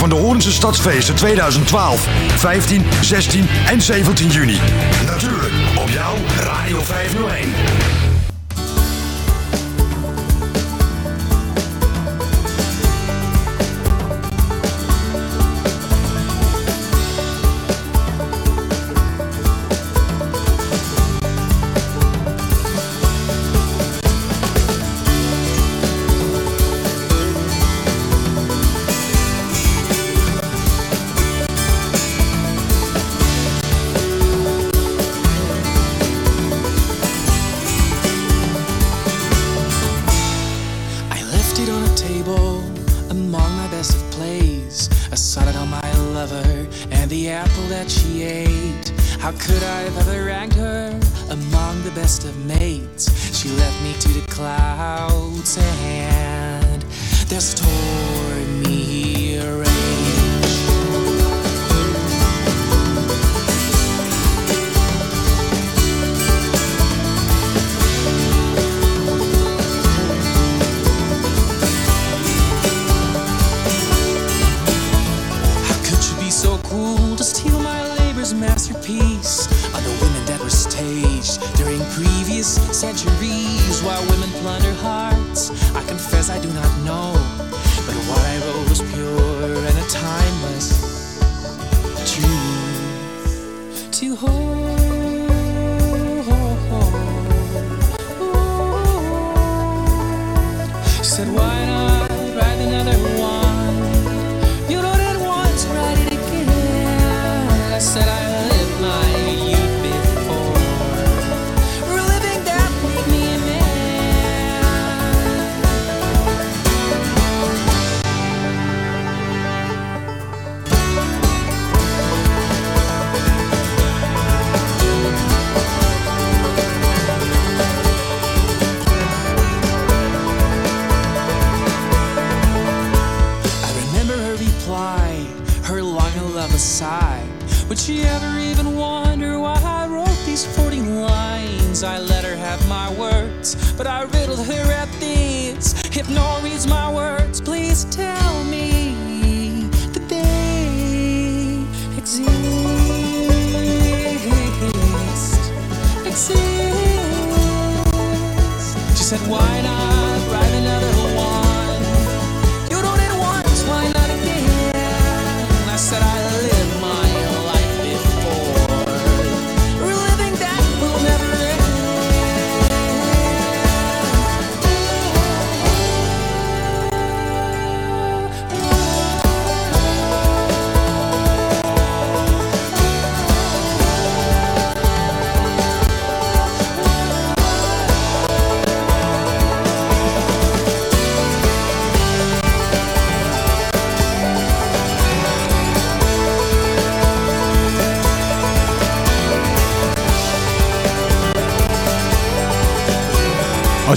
van de Horense Stadsfeesten 2012, 15, 16 en 17 juni. Natuurlijk op jouw Radio 501.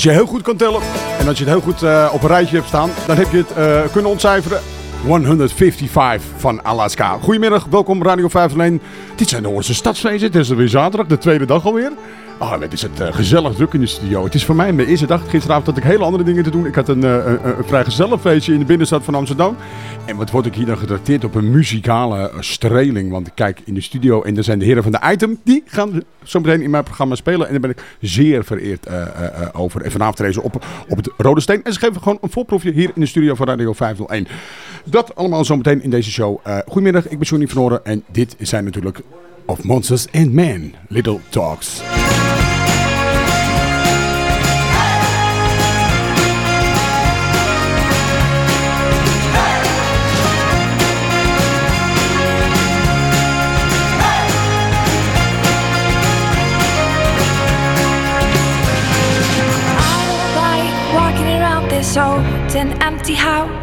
Als je heel goed kan tellen en als je het heel goed eh, op een rijtje hebt staan, dan heb je het eh, kunnen ontcijferen. 155 van Alaska. Goedemiddag, welkom Radio 501. Dit zijn de Hoornse Stadsfeesten. Het is weer zaterdag, de tweede dag alweer. Oh, het is het eh, gezellig druk in de studio. Het is voor mij mijn eerste dag. Gisteravond had ik hele andere dingen te doen. Ik had een, eh, een, vrij gezellig feestje in de binnenstad van Amsterdam. En wat word ik hier dan getrakteerd op een muzikale eh, streling. Want ik kijk in de studio en er zijn de heren van de Item. Die gaan zo meteen in mijn programma spelen. En daar ben ik zeer vereerd over. En vanavond ze op, op het Rode Steen. En ze geven gewoon een voorproefje hier in de studio van Radio 501. Dat allemaal zometeen in deze show. Eh, goedemiddag, ik ben Johnny van Orde en dit zijn natuurlijk Of Monsters and Men, Little Talks. empty house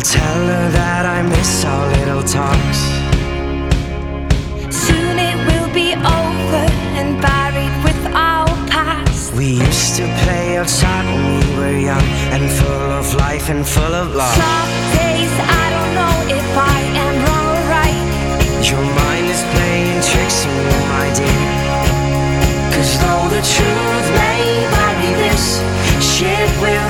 Well, tell her that I miss our little talks. Soon it will be over and buried with our past. We used to play outside when we were young and full of life and full of love. Some days I don't know if I am wrong or right. Your mind is playing tricks on you, my dear. Cause though the truth may vary, this ship will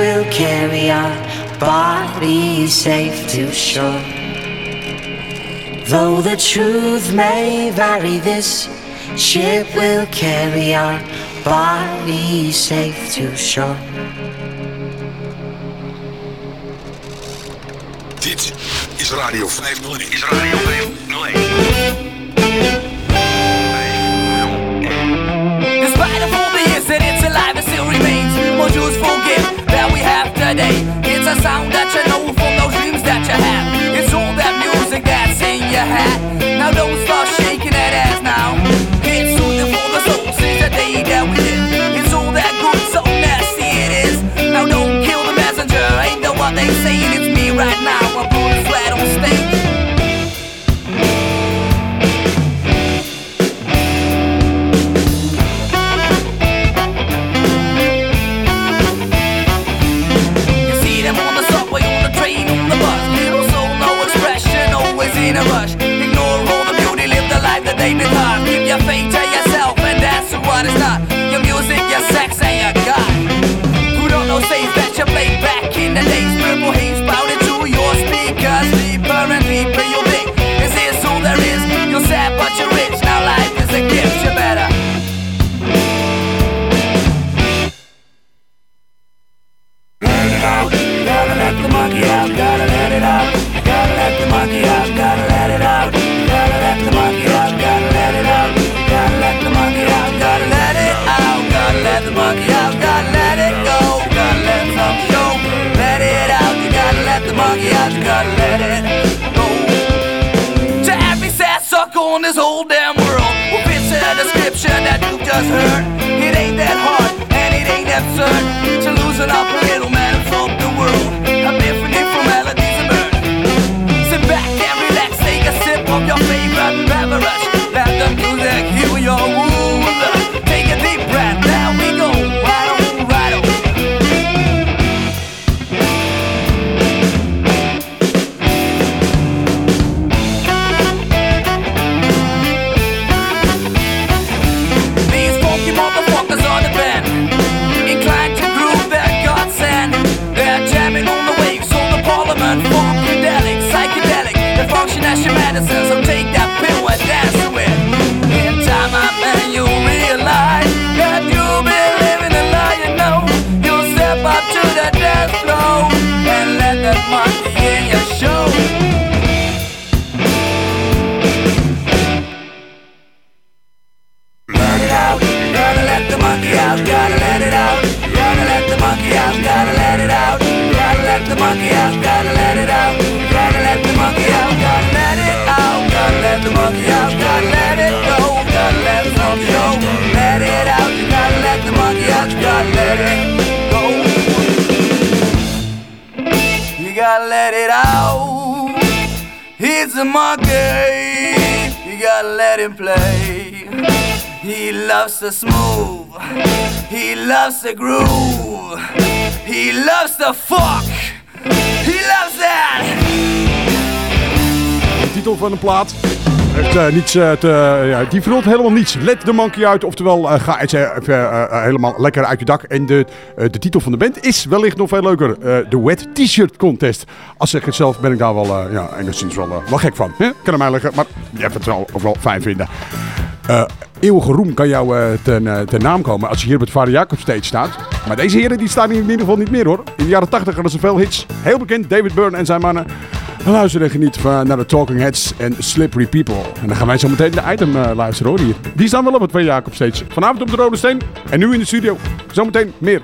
will carry our body safe to shore. Though the truth may vary, this ship will carry our body safe to shore. Dit is Radio 501. Is Radio 501. Today. It's a sound that you know from those dreams that you have. It's all that music that's in your hat. Now don't start shaking that ass now. It's soothing for the soul since the day that we live. It's all that good, so nasty it is. Now don't kill the messenger, ain't know what they saying. It's me right now. gotta let it out. You gotta let the monkey out. You gotta let it out. You gotta let the monkey out. You gotta let it out. You gotta let the monkey out. You gotta let it out. Gotta let the monkey out. Gotta let it go. Gotta let the go. Let it out. You gotta let the monkey out. You gotta let it go. To every sad sucker on this whole damn world will fit the description that you just heard. It ain't that hard and it ain't absurd to lose an opportunity. your favorite beverage. Let the music him. He loves the smooth, he loves the groove, he loves the fuck, he loves that. De titel van de plaat. Eh, niets, eh, ja, die verrot helemaal niets. Let de monkey uit. Oftewel, eh, ga het, helemaal lekker uit je dak. En de, de titel van de band is wellicht nog veel leuker. de Wet T-shirt Contest. Als ik het zelf ben ik daar wel ja, enigszins wel, wel gek van. Hè? Kan hem liggen, maar je hebt het wel, ook wel fijn vinden. eeuwige roem kan jou ten, ten, naam komen als je hier op het Vader Jacob stage staat. Maar deze heren die staan hier in ieder geval niet meer hoor. In de jaren 80 hadden ze veel hits. Heel bekend, David Byrne en zijn mannen. Luister en geniet van, naar de Talking Heads en Slippery People. En dan gaan wij zo meteen de item uh, luisteren hoor hier. Die staan wel op het twee Jacob steeds. Vanavond op de Rode Steen en nu in de studio. Zometeen meer.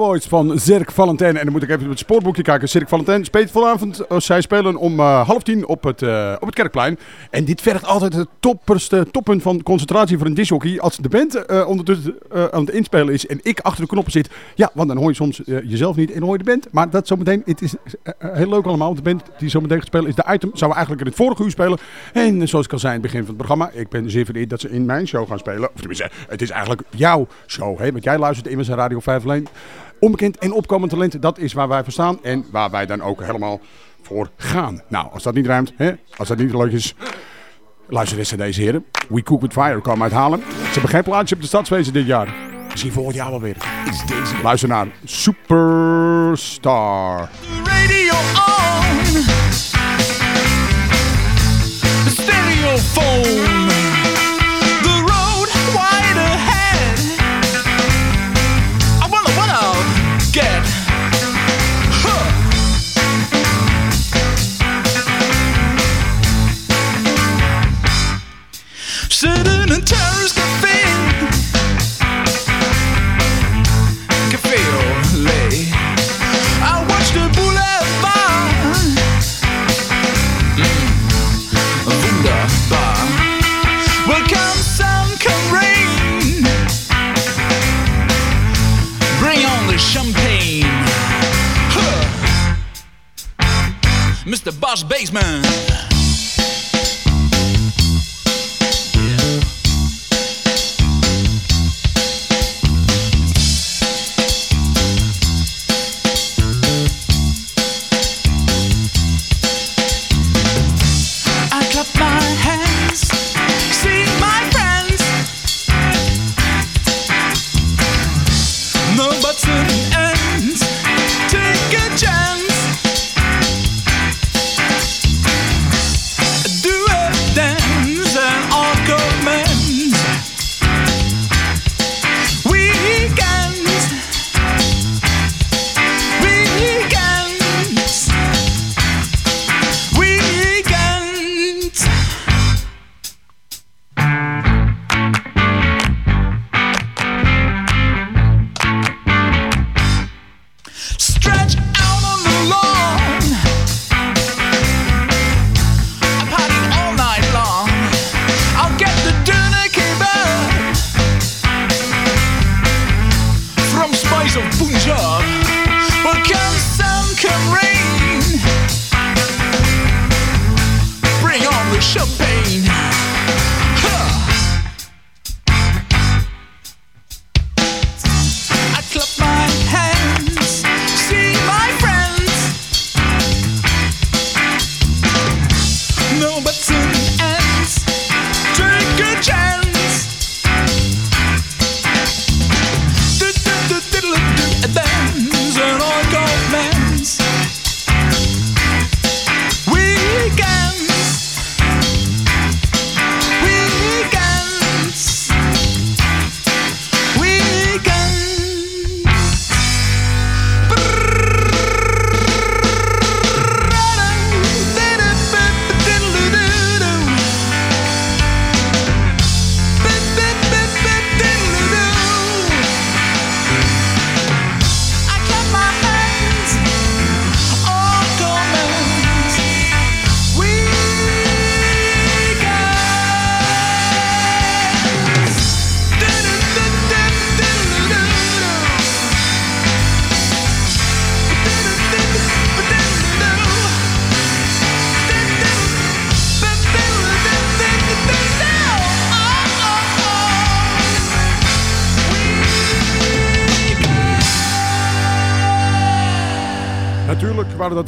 Boys van Zirk Valentin. En dan moet ik even op het spoorboekje kijken. Zirk Valentin speelt vanavond. eh, zij spelen om eh, half tien op het, eh, op het Kerkplein. En dit vergt altijd het topperste toppunt van concentratie voor een disjockey. Als de band ondertussen aan het inspelen is en ik achter de knoppen zit. Ja, want dan hoor je soms jezelf niet en hoor je de band. Maar dat zometeen, het is heel leuk allemaal. Want de band die zometeen gaat spelen is de item. Zouden we eigenlijk in het vorige uur spelen. En zoals ik al zei in het begin van het programma. Ik ben zeer vereerd dat ze in mijn show gaan spelen. Of tenminste, het is eigenlijk jouw show. Hè? Want jij luistert immers naar Radio 5 alleen. Onbekend en opkomend talent, dat is waar wij voor staan. En waar wij dan ook helemaal voor gaan. Nou, als dat niet ruimt, hè? als dat niet leuk is... Luister eens naar deze heren. We Cook With Fire kwam uithalen. Ze hebben geen plaatsje op de stadswezen dit jaar. Misschien volgend jaar wel weer. Is deze. Luister naar Superstar. radio on. The Sitting in terrace cafe. Cafe au lait. I watched the boulevard. Mm. Wunderbar. Well, come sun, come rain. Bring on the champagne. Huh. Mr. Boss Baseman.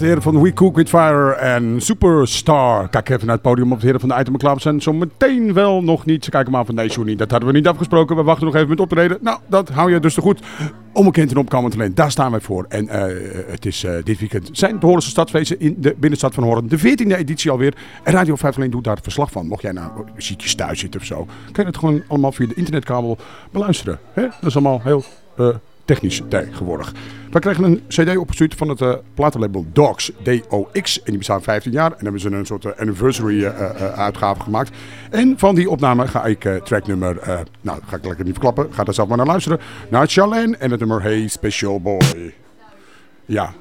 De heren van We Cook With Fire en Superstar. Kijk even naar het podium of de heren van de Item Club zijn zo meteen wel nog niet. Ze kijken maar van nee, niet. Dat hadden we niet afgesproken. We wachten nog even met optreden. Nou, dat hou je dus te goed. Onbekend en opkomend talent, daar staan wij voor. En eh, het is eh, dit weekend zijn de Horense Stadsfeesten in de binnenstad van Horen. De 14e editie alweer. En Radio 5 alleen doet daar het verslag van. Mocht jij nou ziekjes thuis zitten of zo, kan je het gewoon allemaal via de internetkabel beluisteren. Dat is allemaal heel... eh, technisch tegenwoordig. We kregen een cd opgestuurd van het eh, platenlabel Dogs, D-O-X. En die bestaan 15 jaar. En hebben ze een soort eh, anniversary eh, uitgave gemaakt. En van die opname ga ik tracknummer, eh, nou ga ik lekker niet verklappen. Ga daar zelf maar naar luisteren. Naar Charlene en het nummer Hey Special Boy. Ja,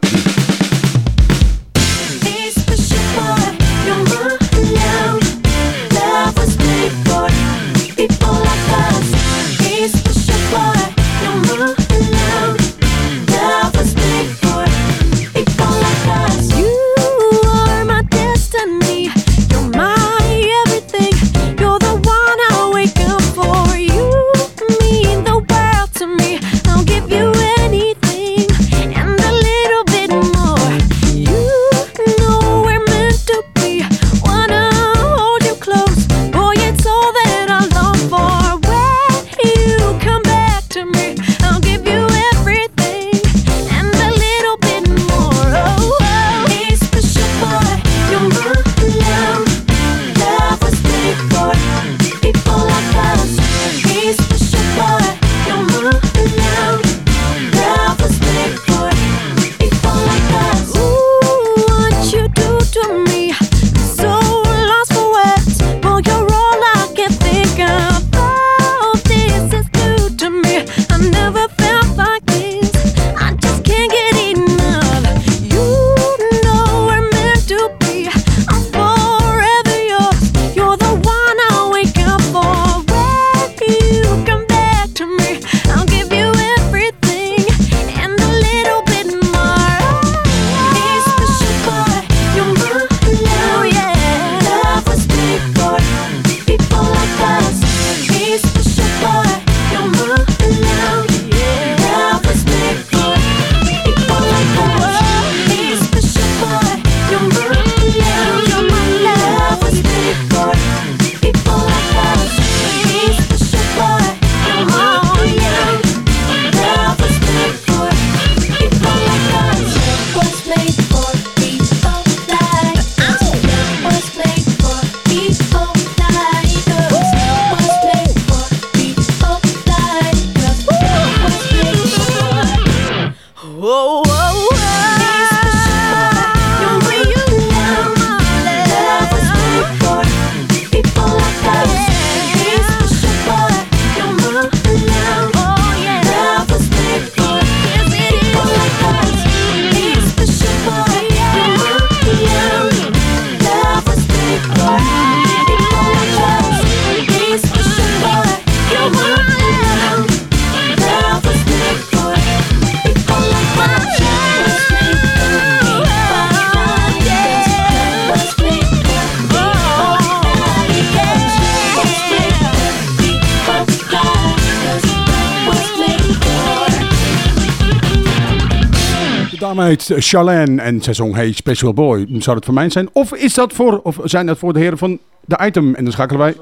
Charlene en zij zong Hey Special Boy. Zou dat voor mij zijn? Of is dat voor, of zijn dat voor de heren van de item? En dan schakelen wij...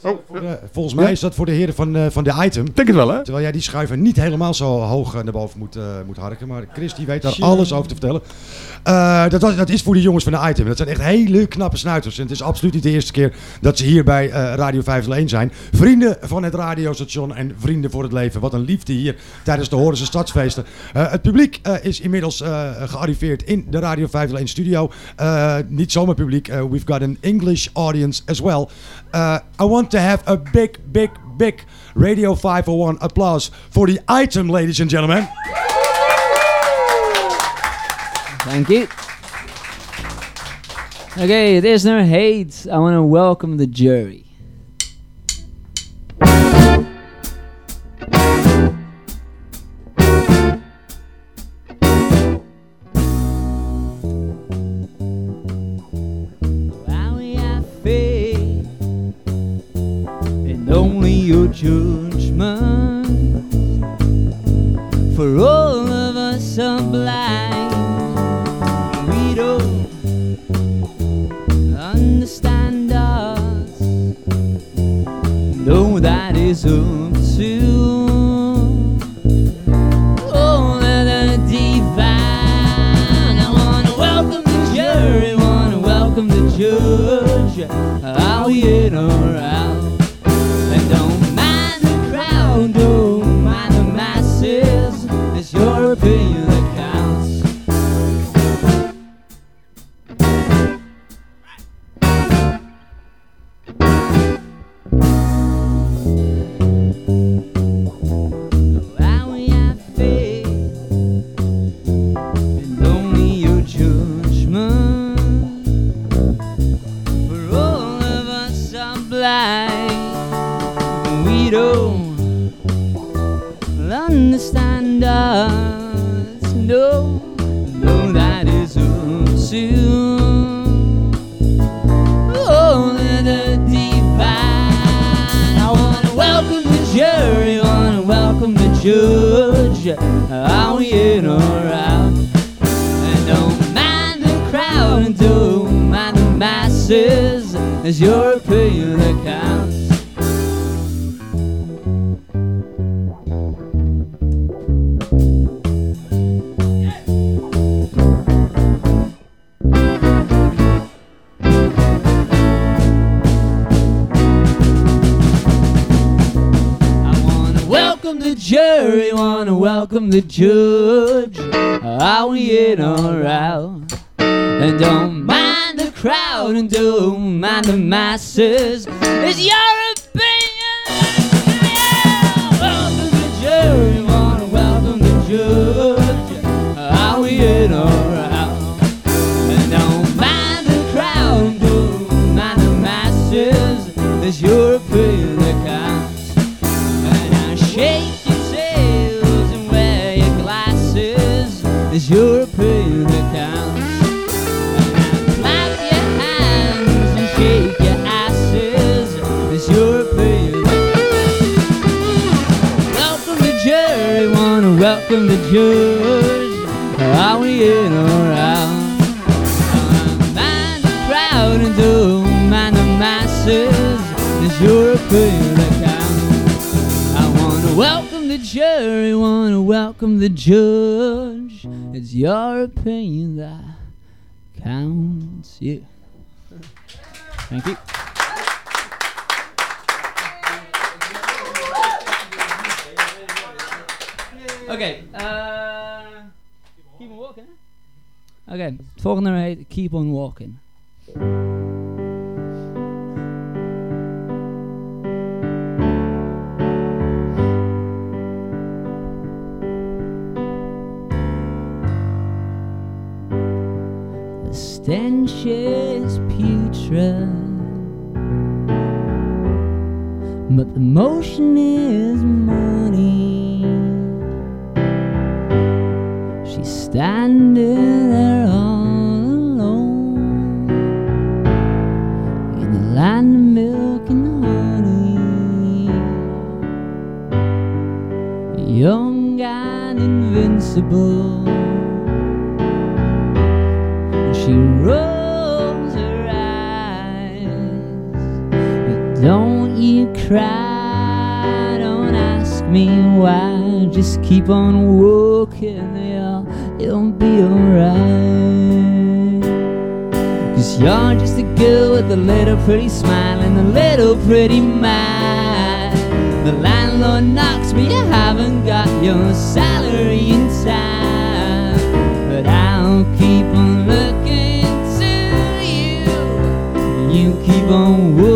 Voor de- volgens mij is dat voor de heren van, eh, van de item. Denk het wel, hè? Terwijl jij die schuiver niet helemaal zo hoog eh, naar boven moet, eh, moet harken. Maar Chris die weet daar alles over te vertellen. Eh, dat, dat is voor de jongens van de item. Dat zijn echt hele knappe snuiters. En het is absoluut niet de eerste keer dat ze hier bij eh, Radio 501 zijn. Vrienden van het radiostation en vrienden voor het leven. Wat een liefde hier tijdens de Horense Stadsfeesten. Eh, het publiek is inmiddels gearriveerd in de Radio 501 studio. Niet zomaar publiek. we've got an English audience as well. I want to have a big, big, big Radio 501 applause for the item, ladies and gentlemen. Thank you. Okay, there's no hate. I want to welcome the jury. I judge how we get around. And don't mind the crowd and don't mind the masses. keep on walking. The stench is putrid. But the motion is money. She's standing there young and invincible. She rolls her eyes, but don't you cry, don't ask me why. Just keep on walking, yeah, it'll be alright. Cause you're just a girl with a little pretty smile and a little pretty mind. The landlord knocks me, you haven't got your salary in time. But I'll keep on looking to you, you keep on working.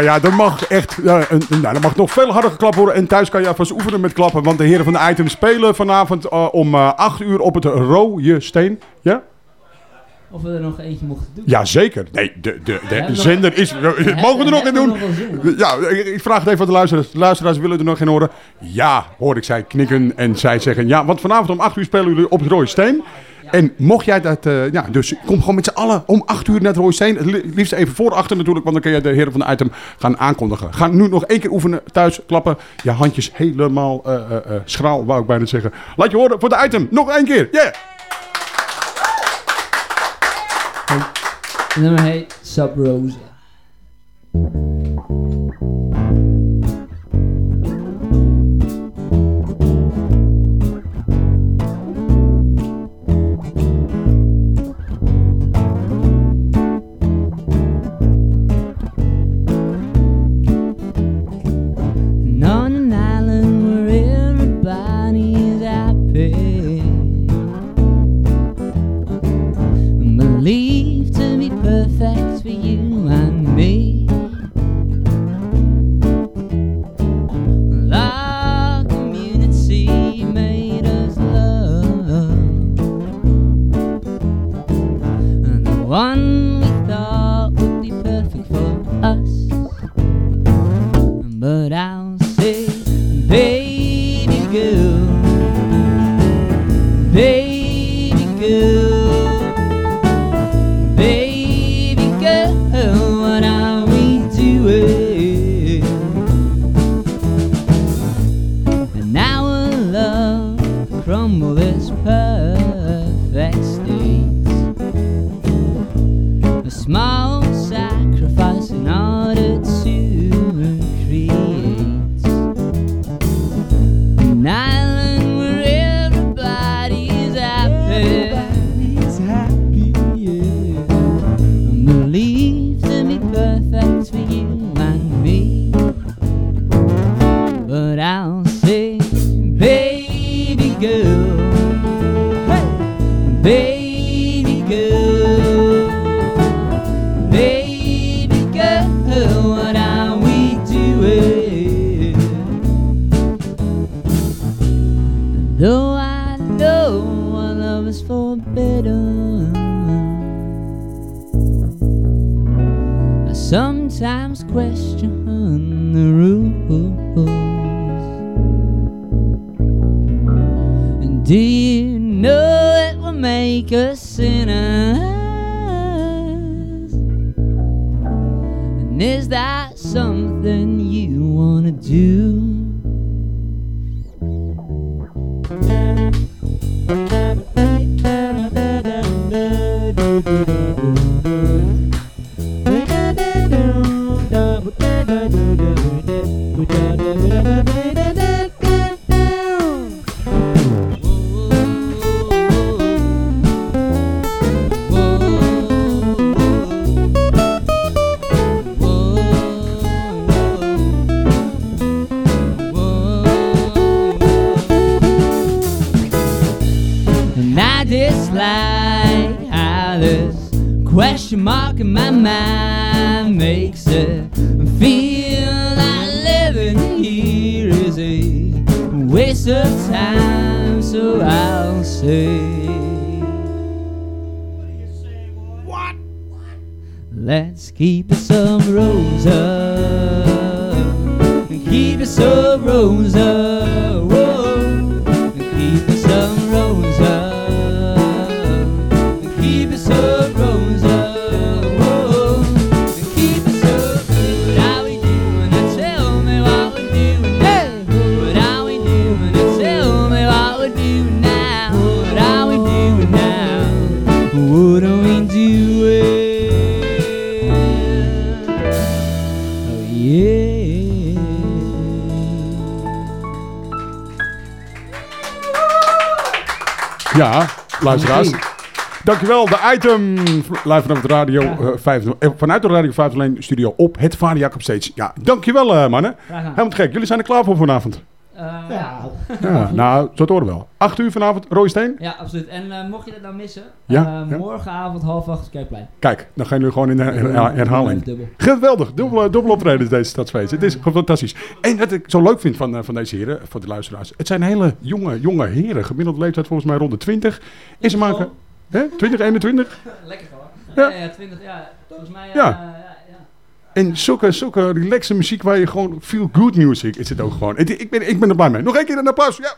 Ja, ja. Dat mag echt. eh, nou, dat mag nog veel harder geklapt worden. En thuis kan je alvast oefenen met klappen. Want de heren van de item spelen vanavond eh, om eh 8 uur op het rode steen. Ja? Of we er nog eentje mochten doen. Ja, zeker. Nee, de, de, de nog- zender is... mogen we er nog in doen? nog Ja, ik, vraag het even aan de luisteraars. De luisteraars willen er nog in horen. Ja, hoor ik zij knikken en zij zeggen ja. Want vanavond om 8 uur spelen jullie op het rode steen. En mocht jij dat... eh, ja, dus kom gewoon met z'n allen om 8 uur naar het rode steen. Het li- liefst even voor achter natuurlijk. Want dan kun je de heren van de item gaan aankondigen. Ga nu nog één keer oefenen. Thuis klappen. Je handjes helemaal eh, eh, schraal, wou ik bijna zeggen. Laat je horen voor de item. Nog één keer. Yeah! Het nummer heet Sub Rosa. And is that something you wanna do? Dankjewel, de item live vanaf de radio, eh, vijf, eh, vanuit de Radio 501 studio op het Vader Jacob Stage. Ja, dankjewel eh, mannen. Helemaal gek, jullie zijn er klaar voor vanavond. Eh, Eh, ja. Ja, nou, zo horen wel. 8 uur vanavond, Roy Steen. Ja, absoluut. En eh, mocht je dat nou missen, Ja, eh, ja. morgenavond half acht Kerkplein. Kijk, dan gaan jullie gewoon in de her- her- herhaling. Dubbel. Geweldig, dubbel, dubbel optreden deze stadsfeest. Het is fantastisch. En wat ik zo leuk vind van, eh, van deze heren, voor de luisteraars. Het zijn hele jonge, jonge heren. Gemiddelde leeftijd volgens mij rond de 20. En ze maken... Hè? 20, 21? Lekker hoor. Ja. Ja, ja, 20, ja. Volgens mij, Ja. ja. En zulke, zulke relaxe muziek waar je gewoon... Feel good music is het ook gewoon. Ik ben, ik ben er blij mee. Nog één keer een applaus. Ja.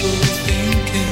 Just wishful thinking.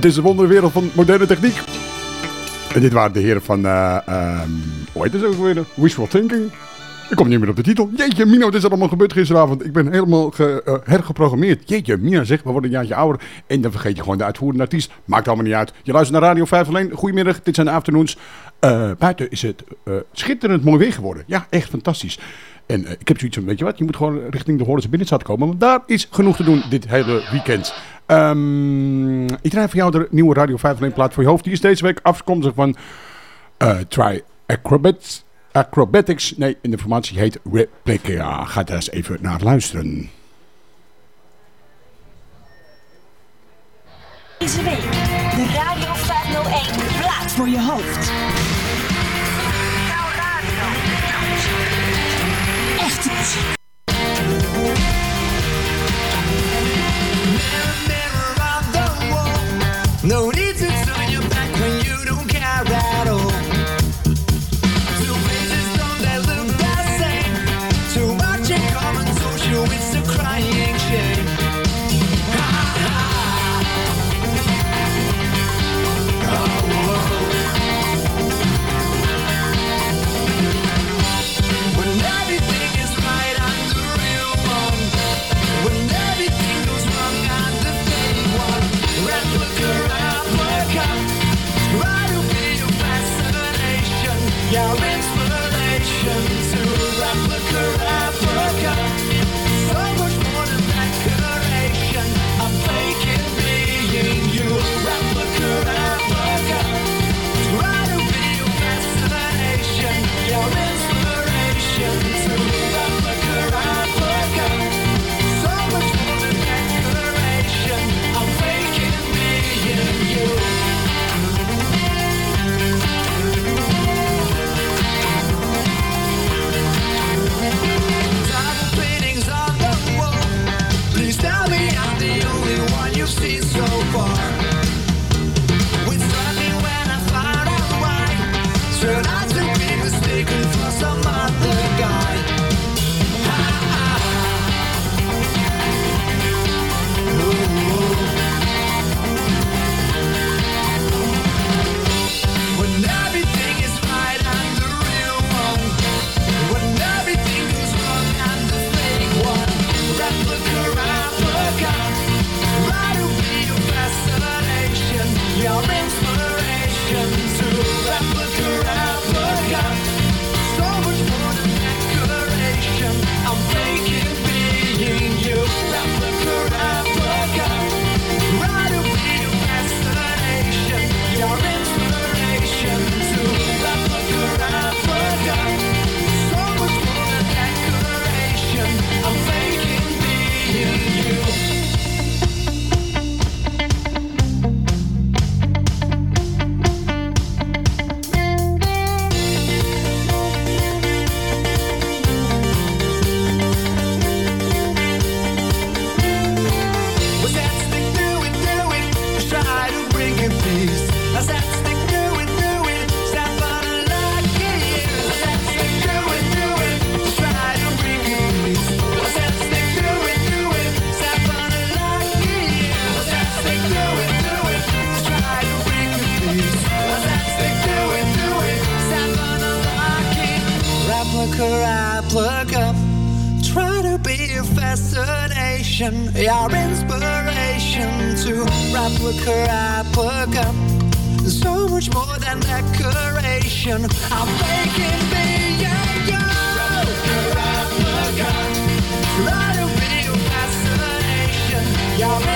Het is de wonderwereld van moderne techniek. En dit waren de heren van, eh ehm hoe heet het ook weer? Wishful Thinking. Ik kom niet meer op de titel. Jeetje, Mino, wat is allemaal gebeurd gisteravond? Ik ben helemaal eh, hergeprogrammeerd. Jeetje, Mino zegt, we worden een jaartje ouder. En dan vergeet je gewoon de uitvoerende artiest. Maakt allemaal niet uit. Je luistert naar Radio 5 alleen. Goedemiddag, dit zijn de afternoons. Eh, buiten is het schitterend mooi weer geworden. Ja, echt fantastisch. En eh, ik heb zoiets van, weet je wat, je moet gewoon richting de Hoornse Binnenstad komen. Want daar is genoeg te doen dit hele weekend. Ehm, ik draai jou de nieuwe Radio 5 alleen plaat voor je hoofd. Die is deze week afkomstig van eh, Try Acrobats. Acrobatics. Nee, en de formatie heet Replica. Ga daar eens even naar luisteren. Deze week de Radio 501 plaat voor je hoofd. Fascination, your inspiration to replica, replica. So much more than decoration. I'm faking being you. Replica, replica. Try to be your fascination, your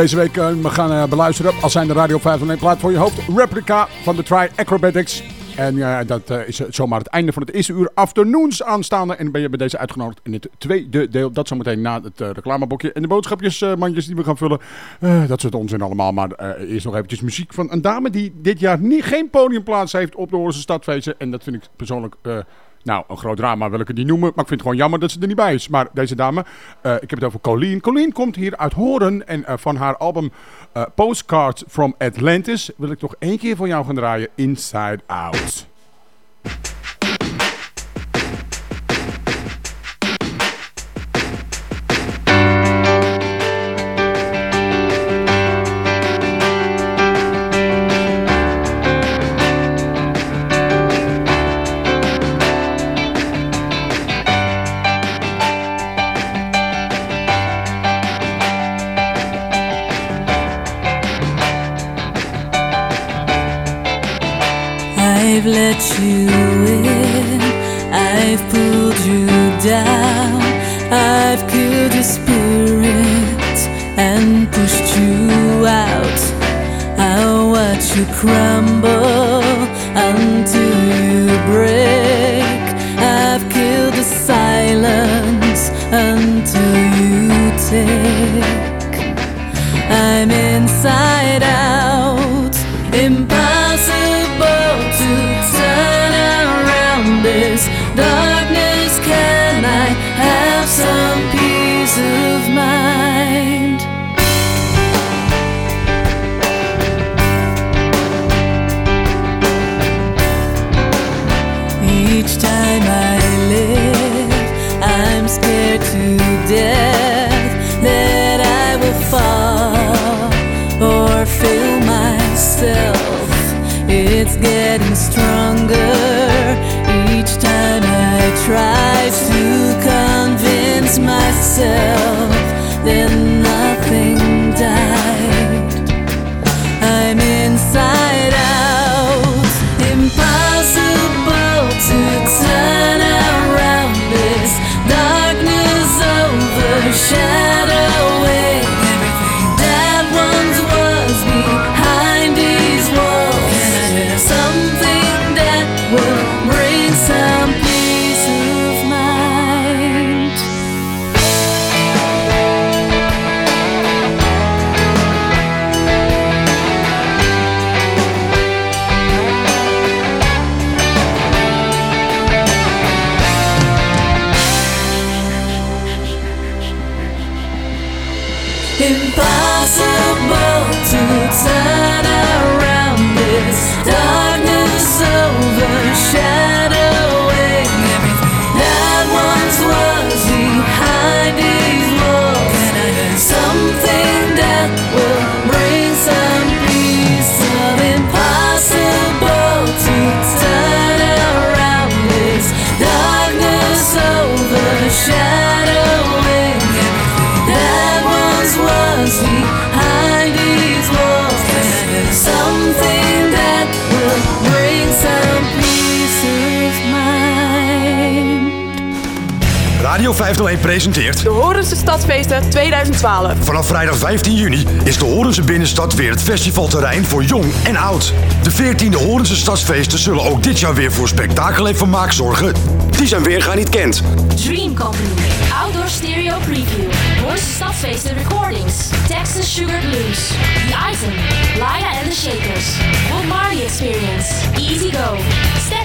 Deze week eh, we gaan eh, beluisteren als zijn de Radio 501 plaat voor je hoofd. Replica van de Try Acrobatics. En eh, dat eh, is zomaar het einde van het eerste uur afternoons aanstaande. En ben je bij deze uitgenodigd in het tweede deel. Dat zometeen na het reclamebokje en de boodschapjesmandjes die we gaan vullen. Dat soort onzin allemaal. Maar eerst nog eventjes muziek van een dame die dit jaar niet, geen podiumplaats heeft op de Hoornse Stadfeesten. En dat vind ik persoonlijk... nou, een groot drama wil ik het niet noemen. Maar ik vind het gewoon jammer dat ze er niet bij is. Maar deze dame, eh, ik heb het over Colleen. Colleen komt hier uit Horen. En eh, van haar album eh, Postcards from Atlantis wil ik toch één keer voor jou gaan draaien. Inside Out. Let you in, I've pulled you down, I've killed your spirit and pushed you out. I'll watch you crumble myself Radio 501 presenteert... De Horense Stadsfeesten 2012. Vanaf vrijdag 15 juni is de Horense binnenstad weer het festivalterrein voor jong en oud. De 14e Horense stadsfeesten zullen ook dit jaar weer voor spektakel en vermaak zorgen. Die zijn weerga niet kent. Dream Company. Outdoor Stereo Preview. Hoornse Stadsfeesten Recordings. Texas Sugar Blues. The Item. Laya and the Shakers. Bob Marley Experience. Easy Go.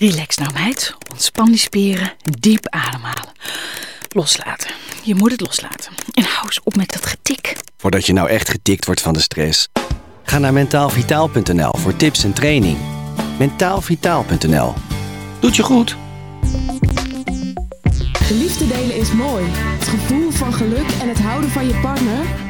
Relax nou meid, ontspan die spieren, diep ademhalen. Loslaten. Je moet het loslaten. En hou eens op met dat getik. Voordat je nou echt getikt wordt van de stress. Ga naar mentaalvitaal.nl voor tips en training. Mentaalvitaal.nl. Doet je goed. De liefde delen is mooi. Het gevoel van geluk en het houden van je partner,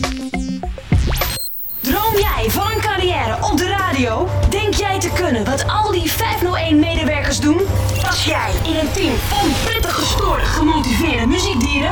Droom jij van een carrière op de radio? Denk jij te kunnen wat al die 501-medewerkers doen? Pas jij in een team van prettig gestoorde, gemotiveerde muziekdieren?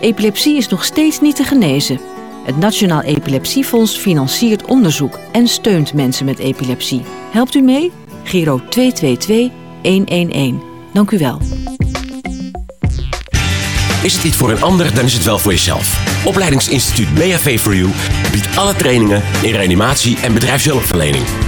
Epilepsie is nog steeds niet te genezen. Het Nationaal Epilepsiefonds financiert onderzoek en steunt mensen met epilepsie. Helpt u mee? Giro 222 111. Dank u wel. Is het niet voor een ander, dan is het wel voor jezelf. Opleidingsinstituut BHV for You biedt alle trainingen in reanimatie en bedrijfshulpverlening.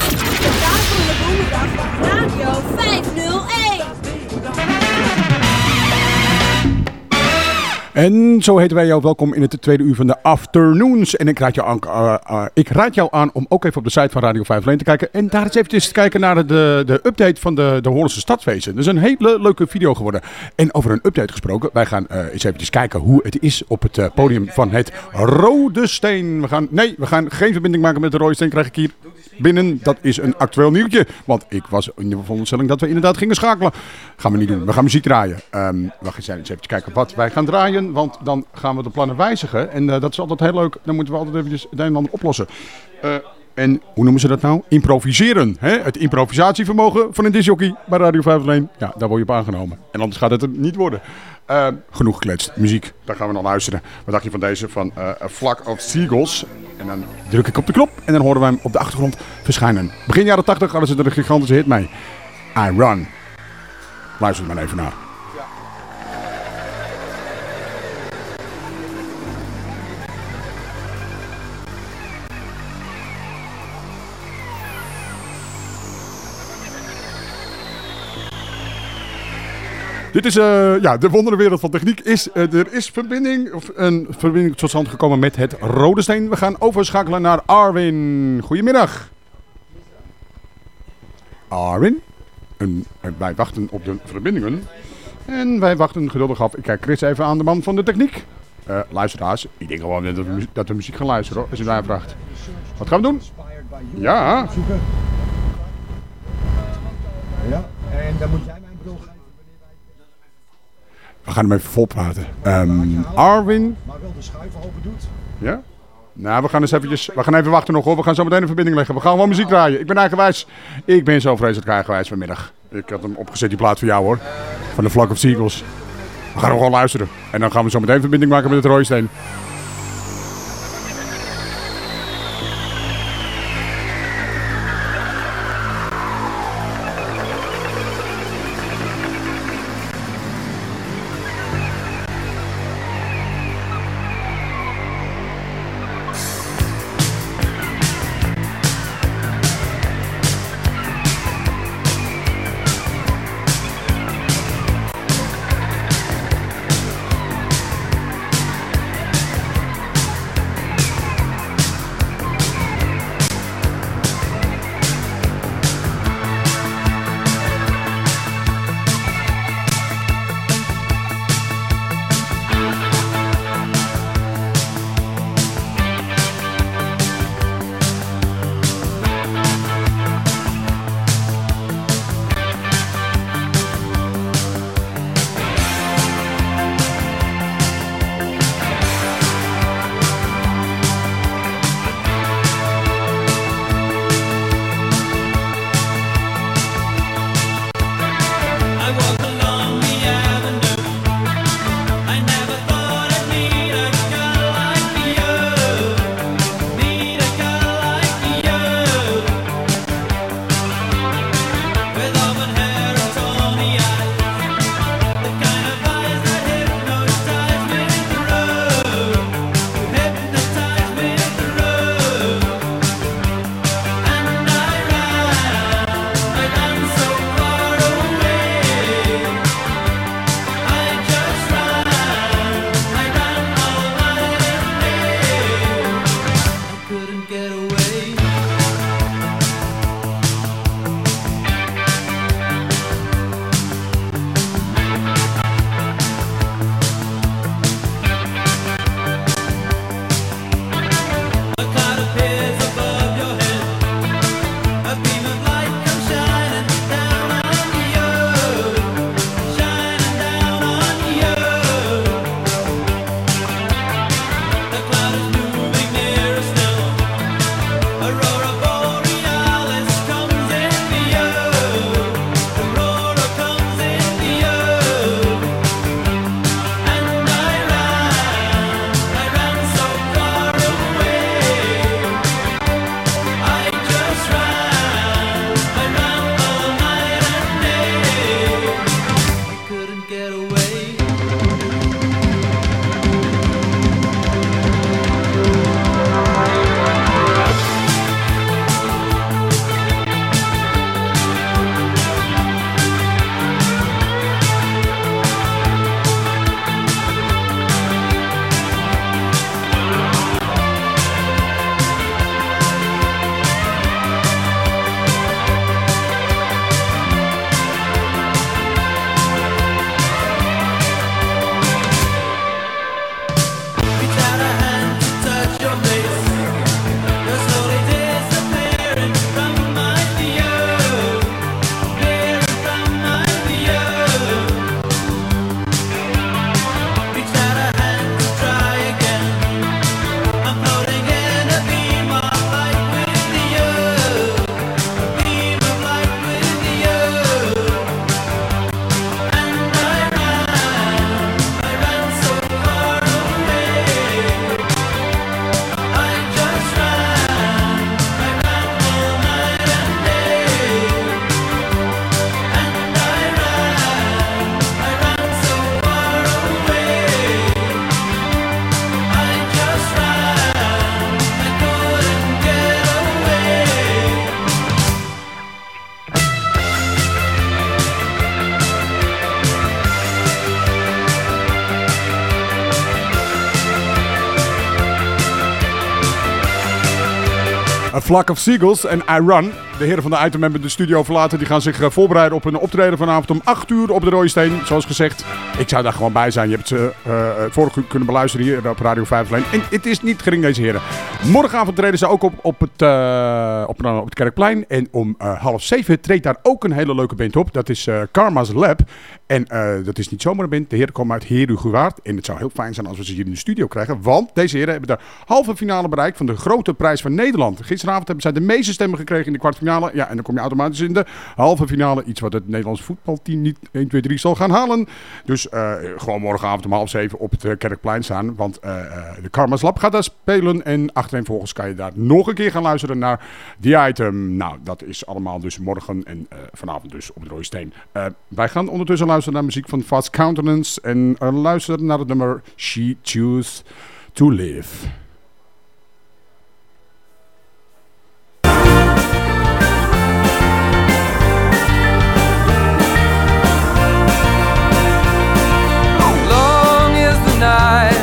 En zo heten wij jou welkom in het tweede uur van de Afternoons. En ik raad jou aan, eh, eh, ik raad jou aan om ook even op de site van Radio 501 te kijken. En daar eens eventjes kijken naar de, de update van de, de Stadsfeesten. Dat is een hele leuke video geworden. En over een update gesproken. Wij gaan eh, eens eventjes kijken hoe het is op het podium van het Rode Steen. We gaan, nee, we gaan geen verbinding maken met de Rode Steen. Krijg ik hier binnen. Dat is een actueel nieuwtje. Want ik was in de veronderstelling dat we inderdaad gingen schakelen. Gaan we niet doen. We gaan muziek draaien. Ehm we gaan eens eventjes kijken wat wij gaan draaien. Want dan gaan we de plannen wijzigen. En eh, dat is altijd heel leuk. Dan moeten we altijd eventjes het een en ander oplossen. Eh, en hoe noemen ze dat nou? Improviseren. Hè? Het improvisatievermogen van een disjockey bij Radio 501. Ja, daar word je op aangenomen. En anders gaat het er niet worden. Eh, genoeg gekletst. Muziek, daar gaan we nog luisteren. Wat dacht je van deze van A Flock of Seagulls? En dan druk ik op de knop en dan horen we hem op de achtergrond verschijnen. Begin jaren 80 hadden ze er een gigantische hit mee. I Run. Luister er maar even naar. Dit is eh, ja, de wonderenwereld van techniek. Is, eh, er is verbinding, of een verbinding tot stand gekomen met het Rode Steen. We gaan overschakelen naar Arwin. Goedemiddag. Arwin. En, en wij wachten op de verbindingen. En wij wachten geduldig af. Ik kijk Chris even aan de man van de techniek. Eh luisteraars, ik denk gewoon dat we, dat muziek gaan luisteren hoor, als u mij vraagt. Wat gaan we doen? Ja. Ja, en dan moet jij. We gaan hem even volpraten. Ehm Arwin. Maar wel de schuif open doet. Ja? Nou, we gaan eens eventjes, we gaan even wachten nog hoor. We gaan zo meteen een verbinding leggen. We gaan gewoon muziek draaien. Ik ben eigenwijs. Ik ben zo vreselijk eigenwijs vanmiddag. Ik had hem opgezet, die plaat voor jou hoor. Van de Flock of Seagulls. We gaan hem gewoon luisteren. En dan gaan we zo meteen een verbinding maken met het Rooisteen. Flock of Seagulls en I Run. De heren van de item hebben de studio verlaten. Die gaan zich eh, voorbereiden op een optreden vanavond om 8 uur op de Rode Steen. Zoals gezegd, ik zou daar gewoon bij zijn. Je hebt ze eh, vorige uur kunnen beluisteren hier op Radio 5 alleen. En het is niet gering, deze heren. Morgenavond treden ze ook op, op, het, op, op het Kerkplein. En om half zeven treedt daar ook een hele leuke band op. Dat is Karma's Lab. En dat is niet zomaar een band. De heren komen uit Herugewaard. En het zou heel fijn zijn als we ze hier in de studio krijgen. Want deze heren hebben de halve finale bereikt van de grote prijs van Nederland. Gisteravond hebben zij de meeste stemmen gekregen in de kwartfinale. Ja, en dan kom je automatisch in de halve finale. Iets wat het Nederlands voetbalteam niet 1, 2, 3 zal gaan halen. Dus eh, gewoon morgenavond om half zeven op het eh, Kerkplein staan. Want eh, de Karma's Lab gaat daar spelen. En achtereenvolgens kan je daar nog een keer gaan luisteren naar die item. Nou, dat is allemaal dus morgen en vanavond dus op de Rode Steen. Wij gaan ondertussen luisteren naar muziek van Fast Countenance. En luisteren naar het nummer She Choose to Live. Is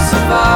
survive.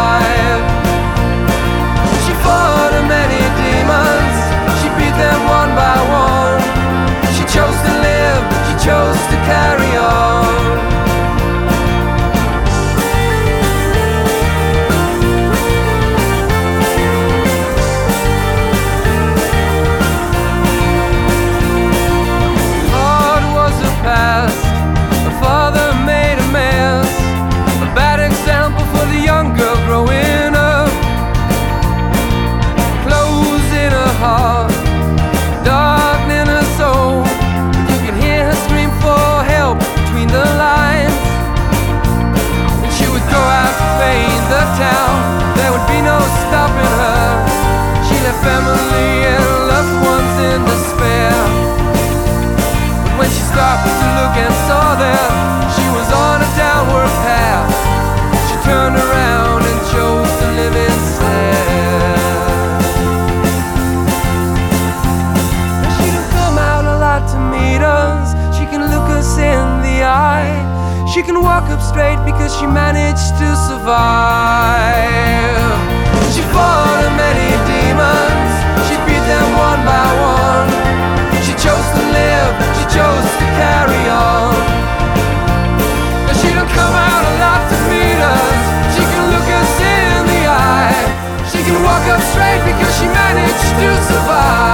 straight because she managed to survive. She fought many demons, she beat them one by one. She chose to live, she chose to carry on. And she don't come out alive to meet us. She can look us in the eye. She can walk up straight because she managed to survive.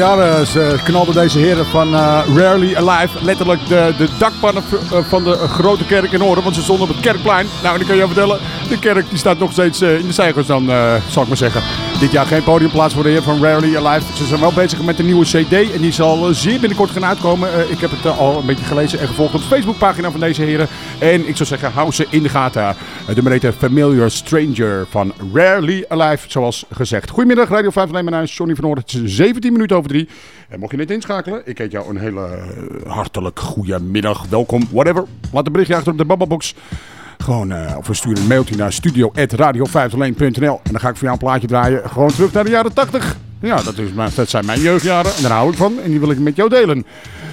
jaar eh, ze knalden deze heren van eh, Rarely Alive letterlijk de, de dakpannen eh, van de grote kerk in orde. Want ze stonden op het kerkplein. Nou, ik kan je vertellen, de kerk die staat nog steeds in de stijgers dan, zal ik maar zeggen. Dit jaar geen podiumplaats voor de heer van Rarely Alive. Ze zijn wel bezig met de nieuwe CD en die zal zeer binnenkort gaan uitkomen. ik heb het al een beetje gelezen en gevolgd op de Facebookpagina van deze heren. En ik zou zeggen, hou ze in de gaten. de meneer Familiar Stranger van Rarely Alive, zoals gezegd. Goedemiddag, Radio 5 van Leemenhuis. Johnny van Orde Het is 17 minuten over drie. En mocht je net inschakelen, ik heet jou een hele eh, hartelijk goede middag. Welkom, whatever. Laat een berichtje achter op de babbelbox. Gewoon, uh, of we sturen een mailtje naar studio.radio501.nl. En dan ga ik voor jou een plaatje draaien. Gewoon terug naar de jaren 80. Ja, dat, is, dat zijn mijn jeugdjaren. En daar hou ik van. En die wil ik met jou delen.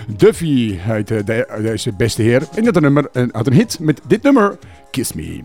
Duffy heet eh, de, deze beste heer. En dat een nummer, en had een hit met dit nummer. Kiss Me.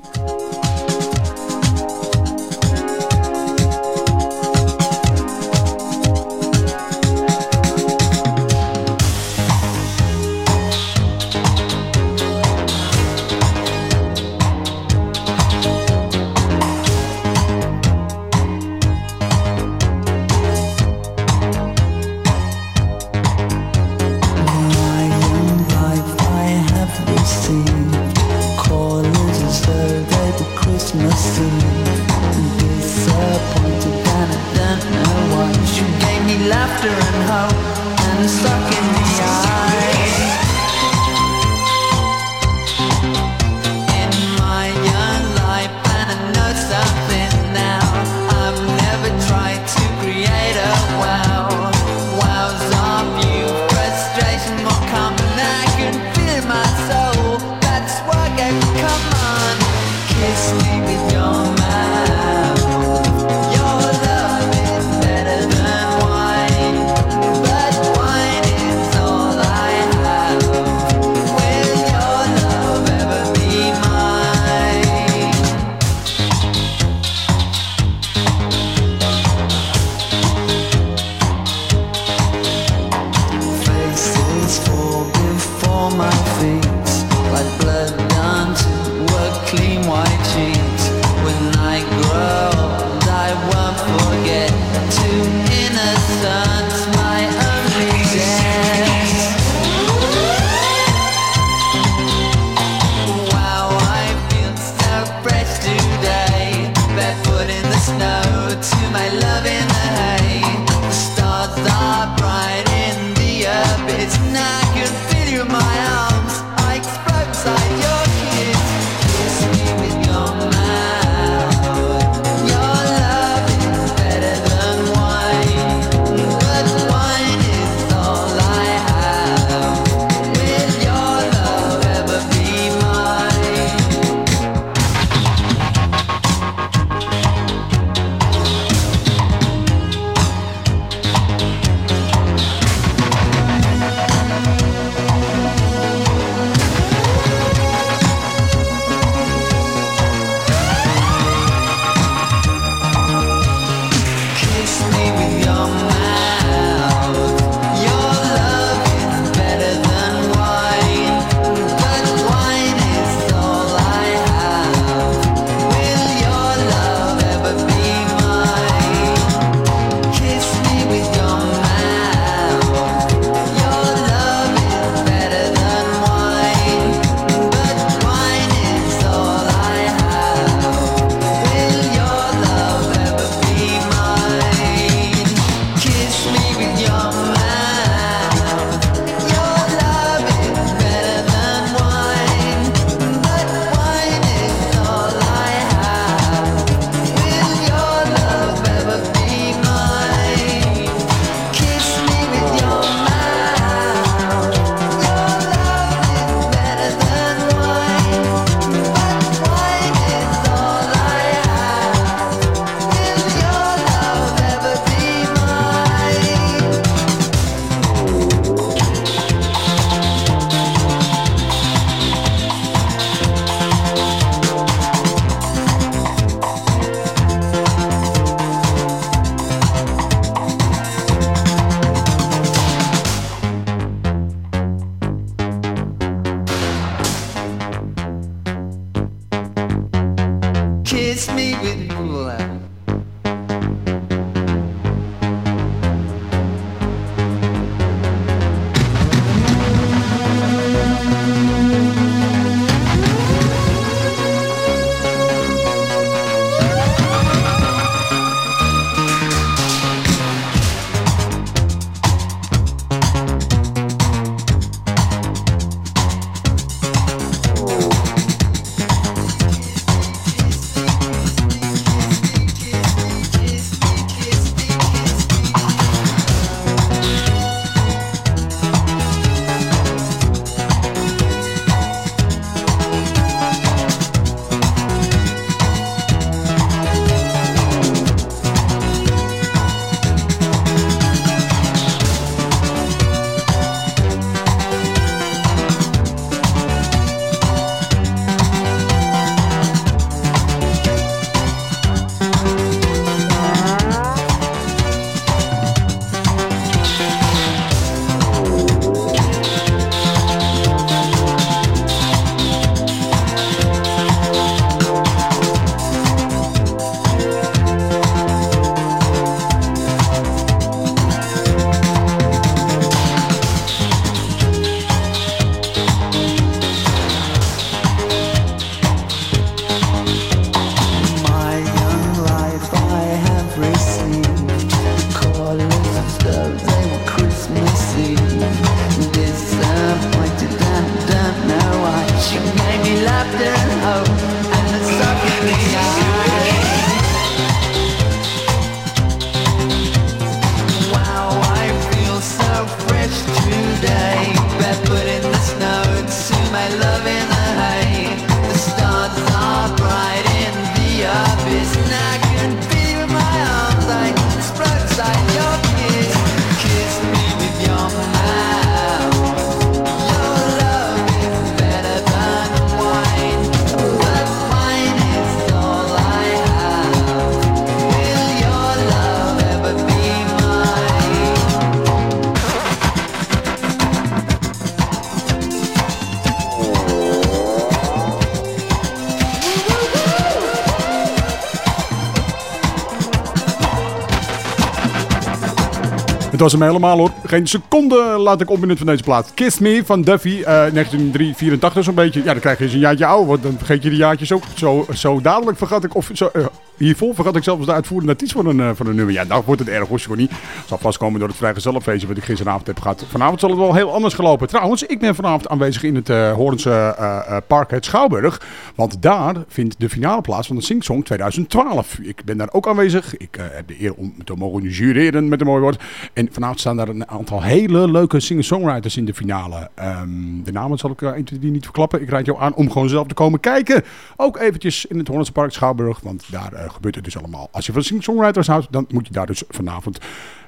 Was hem helemaal hoor. Geen seconde laat ik opminuut van deze plaat. Kiss Me van Duffy, eh 1984 zo'n beetje. Ja, dan krijg je eens een jaartje ouder, want dan vergeet je die jaartjes ook. Zo, zo dadelijk vergat ik, of zo, eh, hiervoor vergat ik zelfs de uitvoerende artiest van een, eh, van een nummer. Ja, dan wordt het erg hoor, Johnny. Zal vast komen door het vrijgezellenfeestje wat ik gisteravond heb gehad. Vanavond zal het wel heel anders gelopen. Trouwens, ik ben vanavond aanwezig in het Hoornse eh, eh, Park het Schouwburg. Want daar vindt de finale plaats van de Singsong 2012. Ik ben daar ook aanwezig. Ik heb de eer om te mogen jureren met een mooi woord. En vanavond staan daar een aantal hele leuke singer-songwriters in de finale. Ehm, de namen zal ik eentje die niet verklappen. Ik raad jou aan om gewoon zelf te komen kijken. Ook eventjes in het Hollandse Park Schouwburg. Want daar gebeurt het dus allemaal. Als je van singer-songwriters houdt, dan moet je daar dus vanavond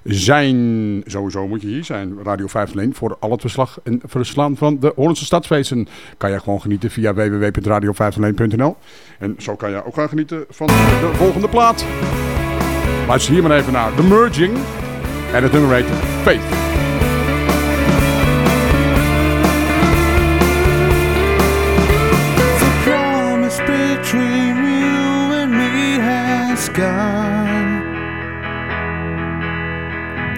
zijn. Sowieso moet je hier zijn. Radio 501 voor al het verslag en verslaan van de Hollandse stadsfeesten. Kan je gewoon genieten via www.radio501.nl. En zo kan je ook gaan genieten van de volgende plaat. Luister hier maar even naar The Merging. En het nummer heet Faith. Has gone.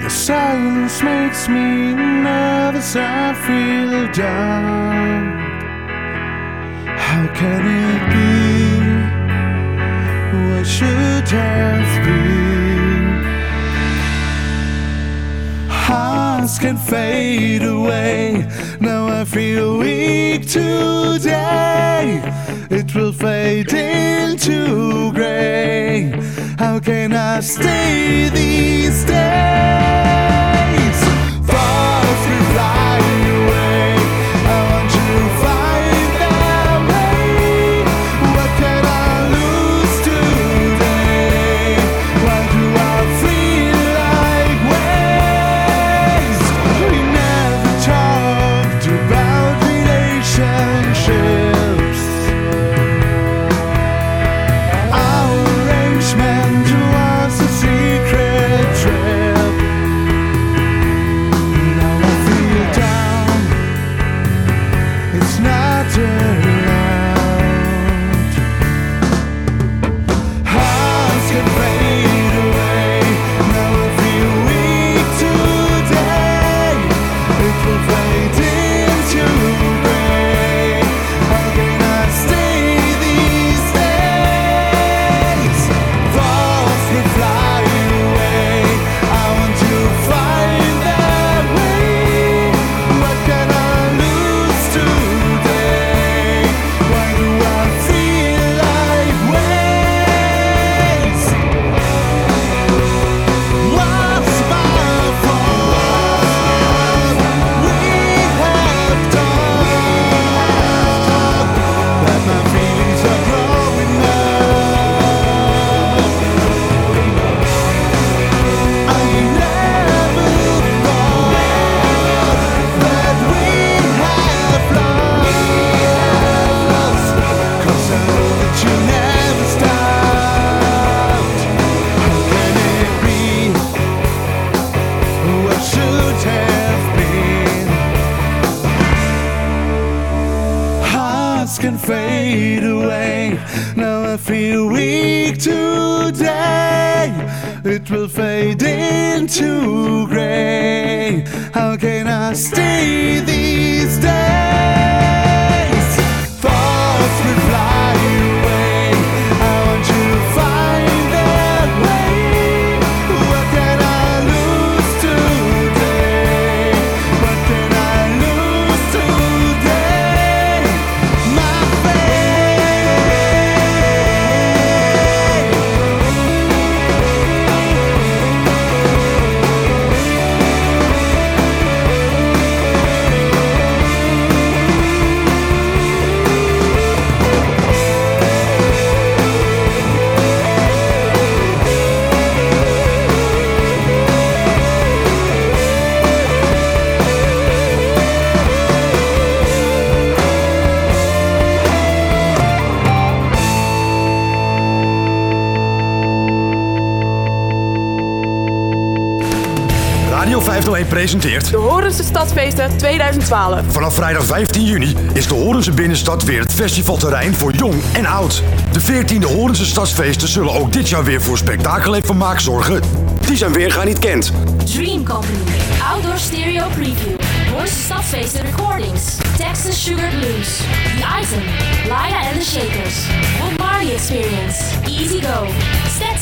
The silence makes me nervous, I feel down. How can it be? What should have been? Hearts can fade away. Now I feel weak today. It will fade into gray. How can I stay these days? Thoughts will fly presenteert... De Horense Stadsfeesten 2012. Vanaf vrijdag 15 juni is de Horense binnenstad weer het festivalterrein voor jong en oud. De 14e Horense stadsfeesten zullen ook dit jaar weer voor spektakel en vermaak zorgen. die zijn weerga niet kent. Dream Company, Outdoor Stereo Preview, Mooiste Stadsfeesten Recordings, Texas Sugar Blues, The Item, Laia and the Shakers, Bob Marley Experience, Easy Go,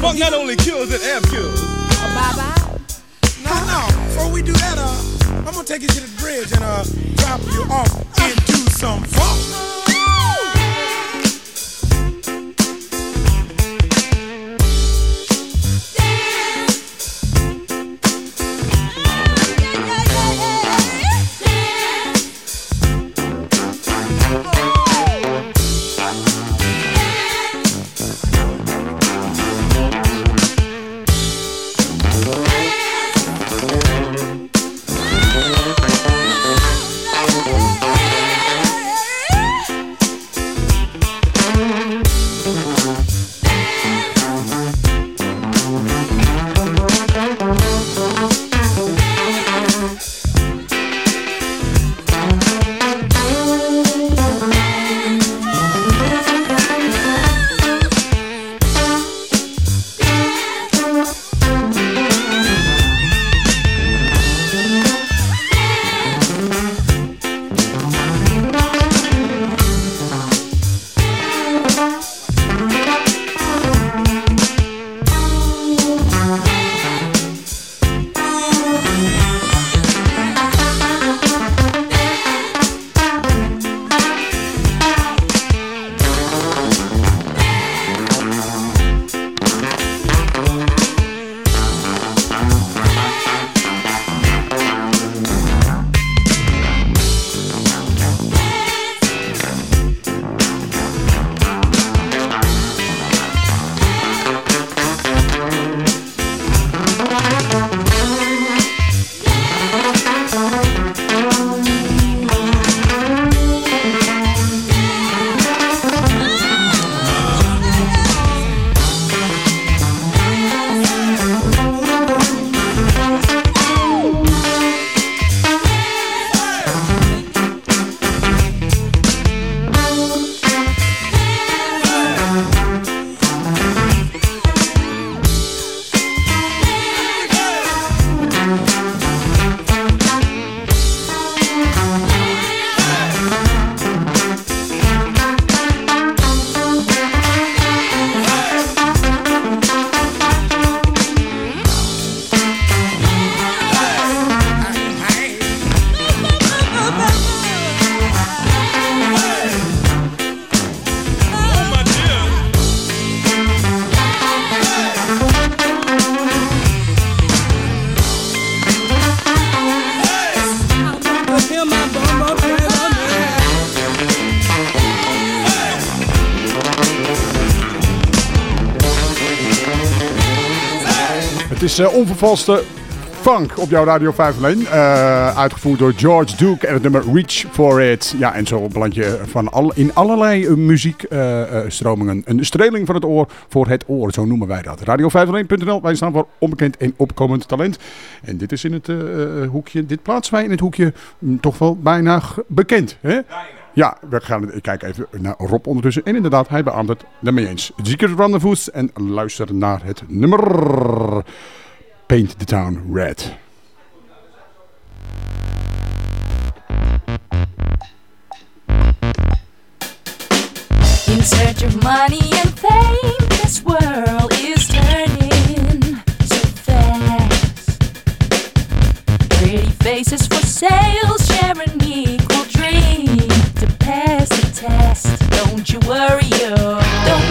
Funk not only kills, it amp kills. Bye bye. No, no. Before we do that, uh, I'm gonna take you to the bridge and uh, drop you off into some funk. Eh, onvervalste funk op jouw Radio 501. eh uitgevoerd door George Duke en het nummer Reach For It. Ja, en zo beland je van al, in allerlei eh, muziekstromingen een streling van het oor voor het oor. Zo noemen wij dat. Radio501.nl. Wij staan voor onbekend en opkomend talent. En dit is in het eh, eh, hoekje, dit plaatsen wij in het hoekje mm, toch wel bijna bekend. Hè? Ja, we gaan, ik kijk even naar Rob ondertussen. En inderdaad, hij het daarmee eens. Secret Rendezvous en luister naar het nummer Paint the Town Red. In search of money and fame, this world is turning so fast. Pretty faces for sale, share an equal dream to pass the test. Don't you worry. Don't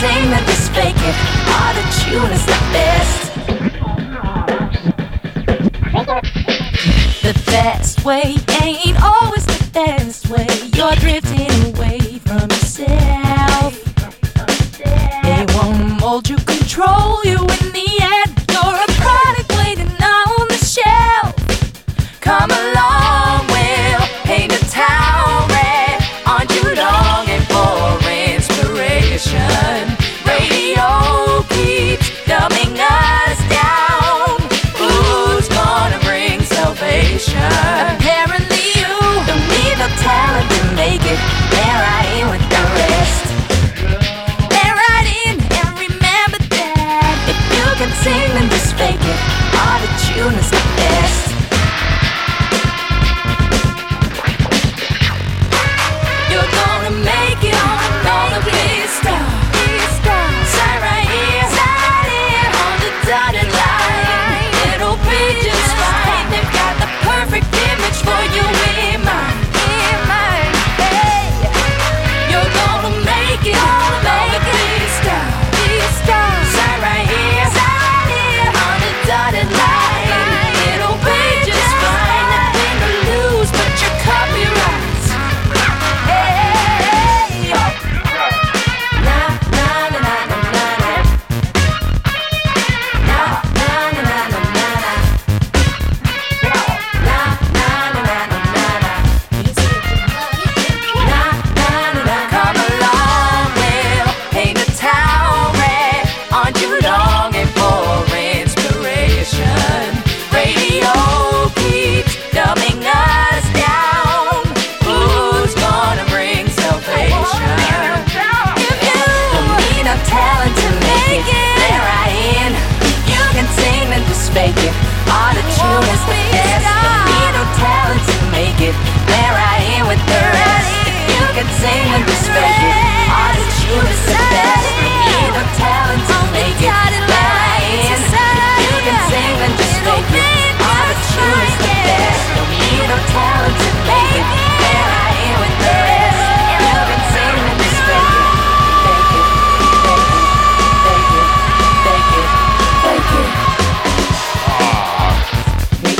sing, then just fake it. All the tune is the best. The best way ain't always the best way. You're drifting away from yourself. They won't mold you, control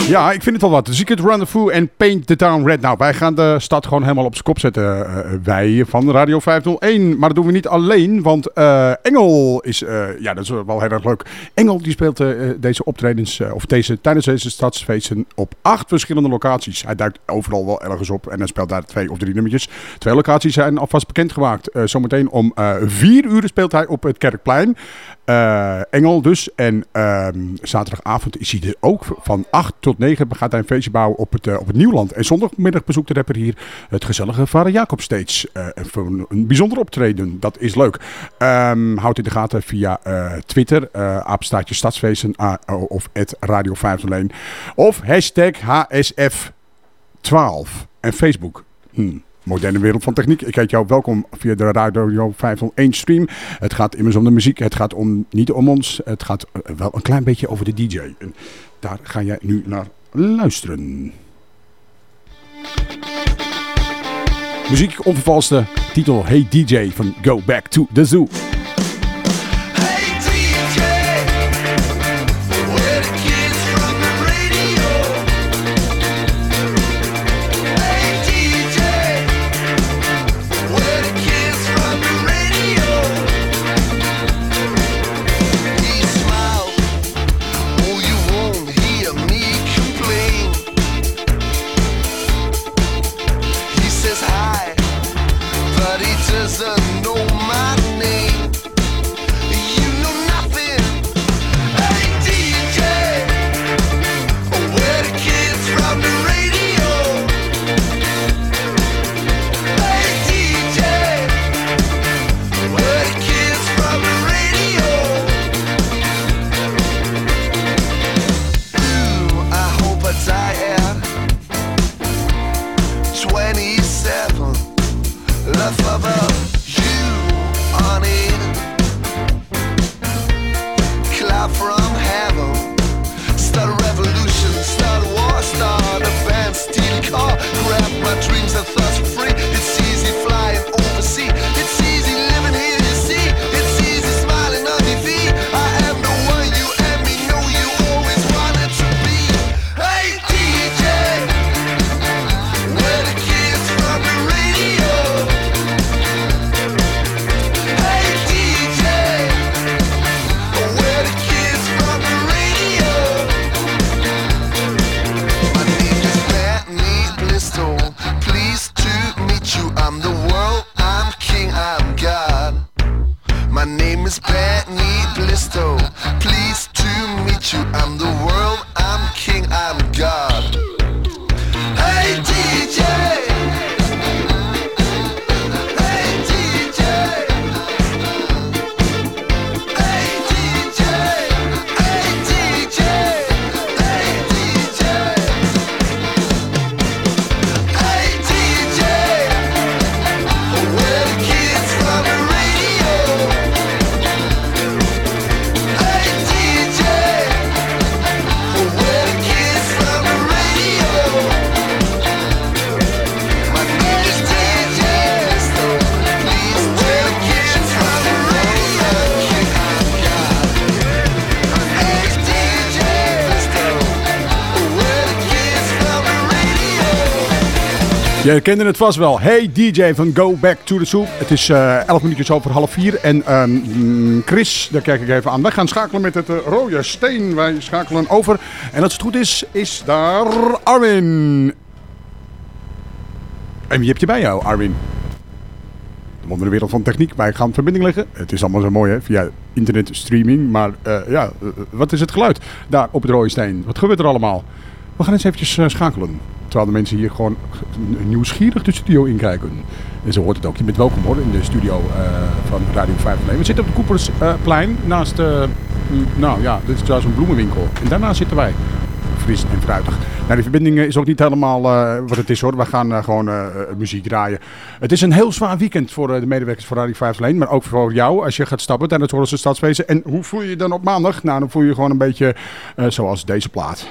Ja, ik vind het wel wat. Het Rendezvous en Paint the Town Red. Nou, wij gaan de stad gewoon helemaal op zijn kop zetten. eh, wij van Radio 501. Maar dat doen we niet alleen, want eh, Engel is, ja, dat is wel heel erg leuk. Engel die speelt deze optredens, of deze, tijdens deze stadsfeesten op acht verschillende locaties. Hij duikt overal wel ergens op en hij speelt daar twee of drie nummertjes. Twee locaties zijn alvast bekendgemaakt. Zometeen om vier uur speelt hij op het Kerkplein. Eh, Engel dus. En ehm, zaterdagavond is hij er ook. Van 8 tot 9 gaat hij een feestje bouwen op het, eh, op het Nieuwland. En zondagmiddag bezoekt de rapper hier het gezellige Vader Jacob Stage. Eh, voor een, bijzonder optreden. Dat is leuk. Ehm, houd in de gaten via Twitter. apenstaartje Stadsfeesten ah, oh, of het Radio 501. Of hashtag HSF12. En Facebook. Hmm. Moderne wereld van techniek. Ik heet jou welkom via de Radio 501 stream. Het gaat immers om de muziek. Het gaat om, niet om ons. Het gaat eh, wel een klein beetje over de DJ. En daar ga jij nu naar luisteren. Muziek onvervalste titel Hey DJ van Go Back to the Zoo. My name is Pat Blisto. Pleased to meet you. I'm the world. Je kende het vast wel. Hey DJ van Go Back to the Soup. Het is eh 11 minuutjes over half vier. En ehm, mm, Chris, daar kijk ik even aan. Wij gaan schakelen met het eh, rode steen. Wij schakelen over. En als het goed is, is daar Arwin. En wie heb je bij jou, Arwin? De wondere wereld van techniek. Wij gaan verbinding leggen. Het is allemaal zo mooi, hè? Via internetstreaming. Maar eh, ja, eh, wat is het geluid daar op het rode steen? Wat gebeurt er allemaal? We gaan eens eventjes eh, schakelen. Terwijl de mensen hier gewoon nieuwsgierig de studio inkijken. En zo hoort het ook. Je bent welkom hoor in de studio eh, van Radio 5 We zitten op het Koepersplein naast, eh, mm, nou ja, dit is trouwens een bloemenwinkel. En daarna zitten wij. Fris en fruitig. Nou, die verbinding is ook niet helemaal wat het is hoor. We gaan gewoon muziek draaien. Het is een heel zwaar weekend voor de medewerkers van Radio 5 alleen. Maar ook voor jou als je gaat stappen tijdens het Stadsfeesten. En hoe voel je je dan op maandag? Nou, dan voel je je gewoon een beetje zoals deze plaat.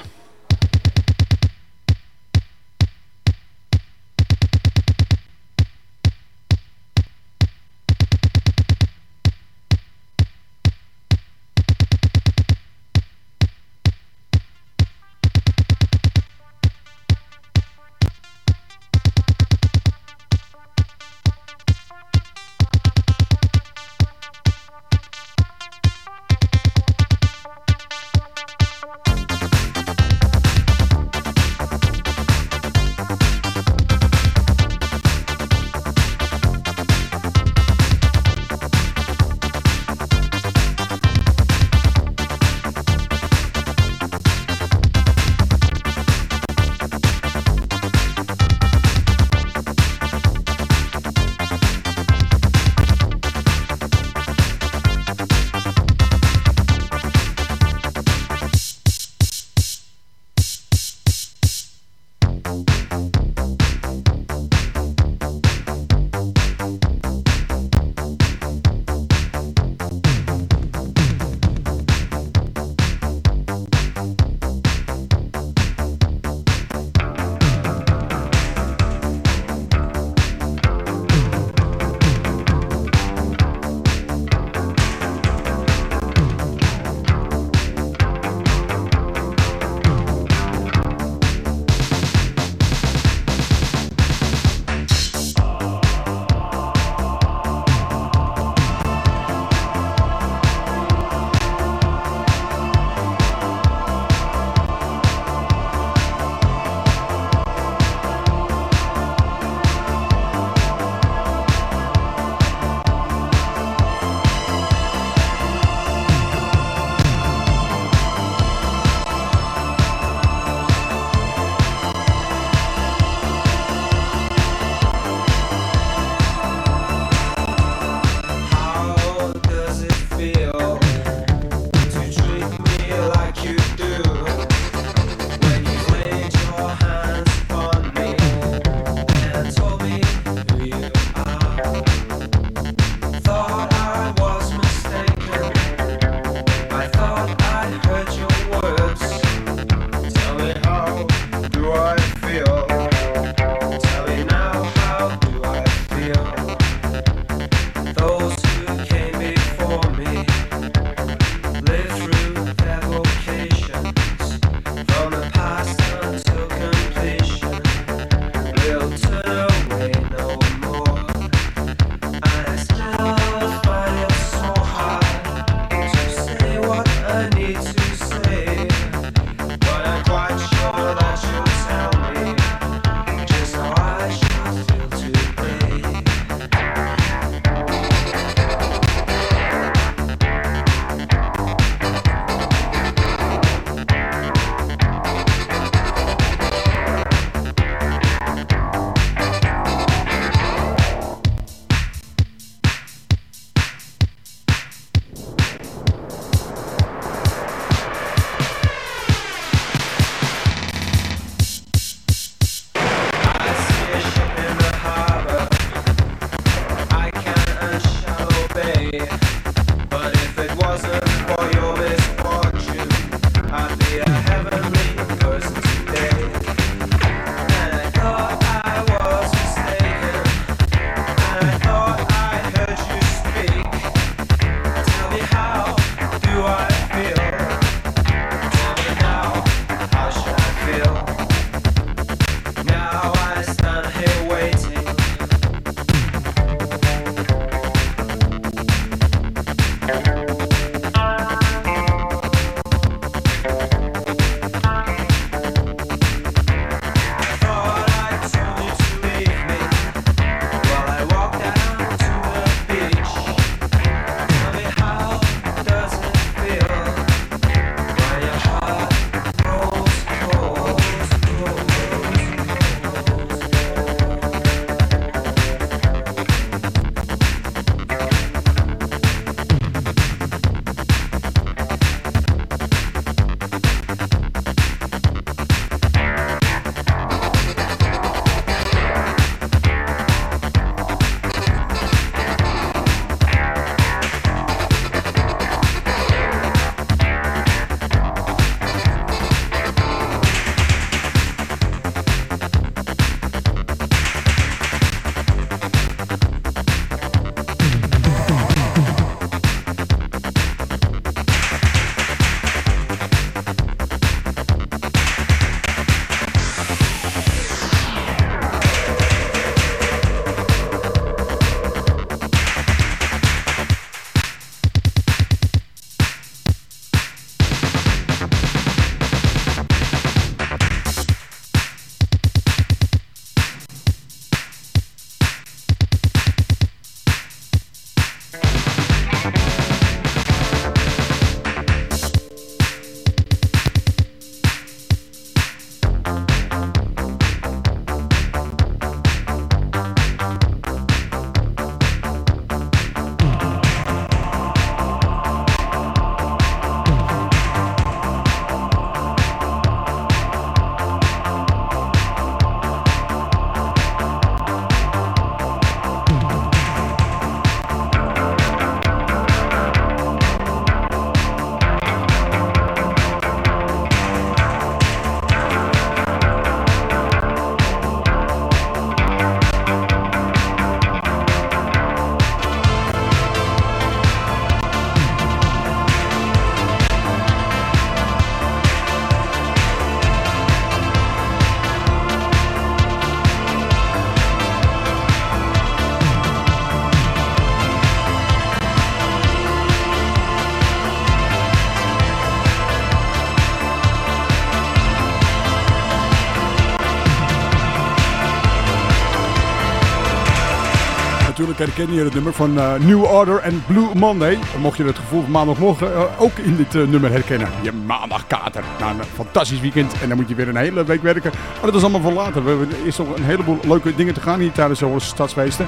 Herken je het nummer van eh, New Order en Blue Monday. Mocht je het gevoel van maandagmorgen eh, ook in dit eh, nummer herkennen. Je maandagkater. Na een fantastisch weekend. En dan moet je weer een hele week werken. Maar dat is allemaal voor later. We hebben nog een heleboel leuke dingen te gaan hier tijdens de stadsfeesten.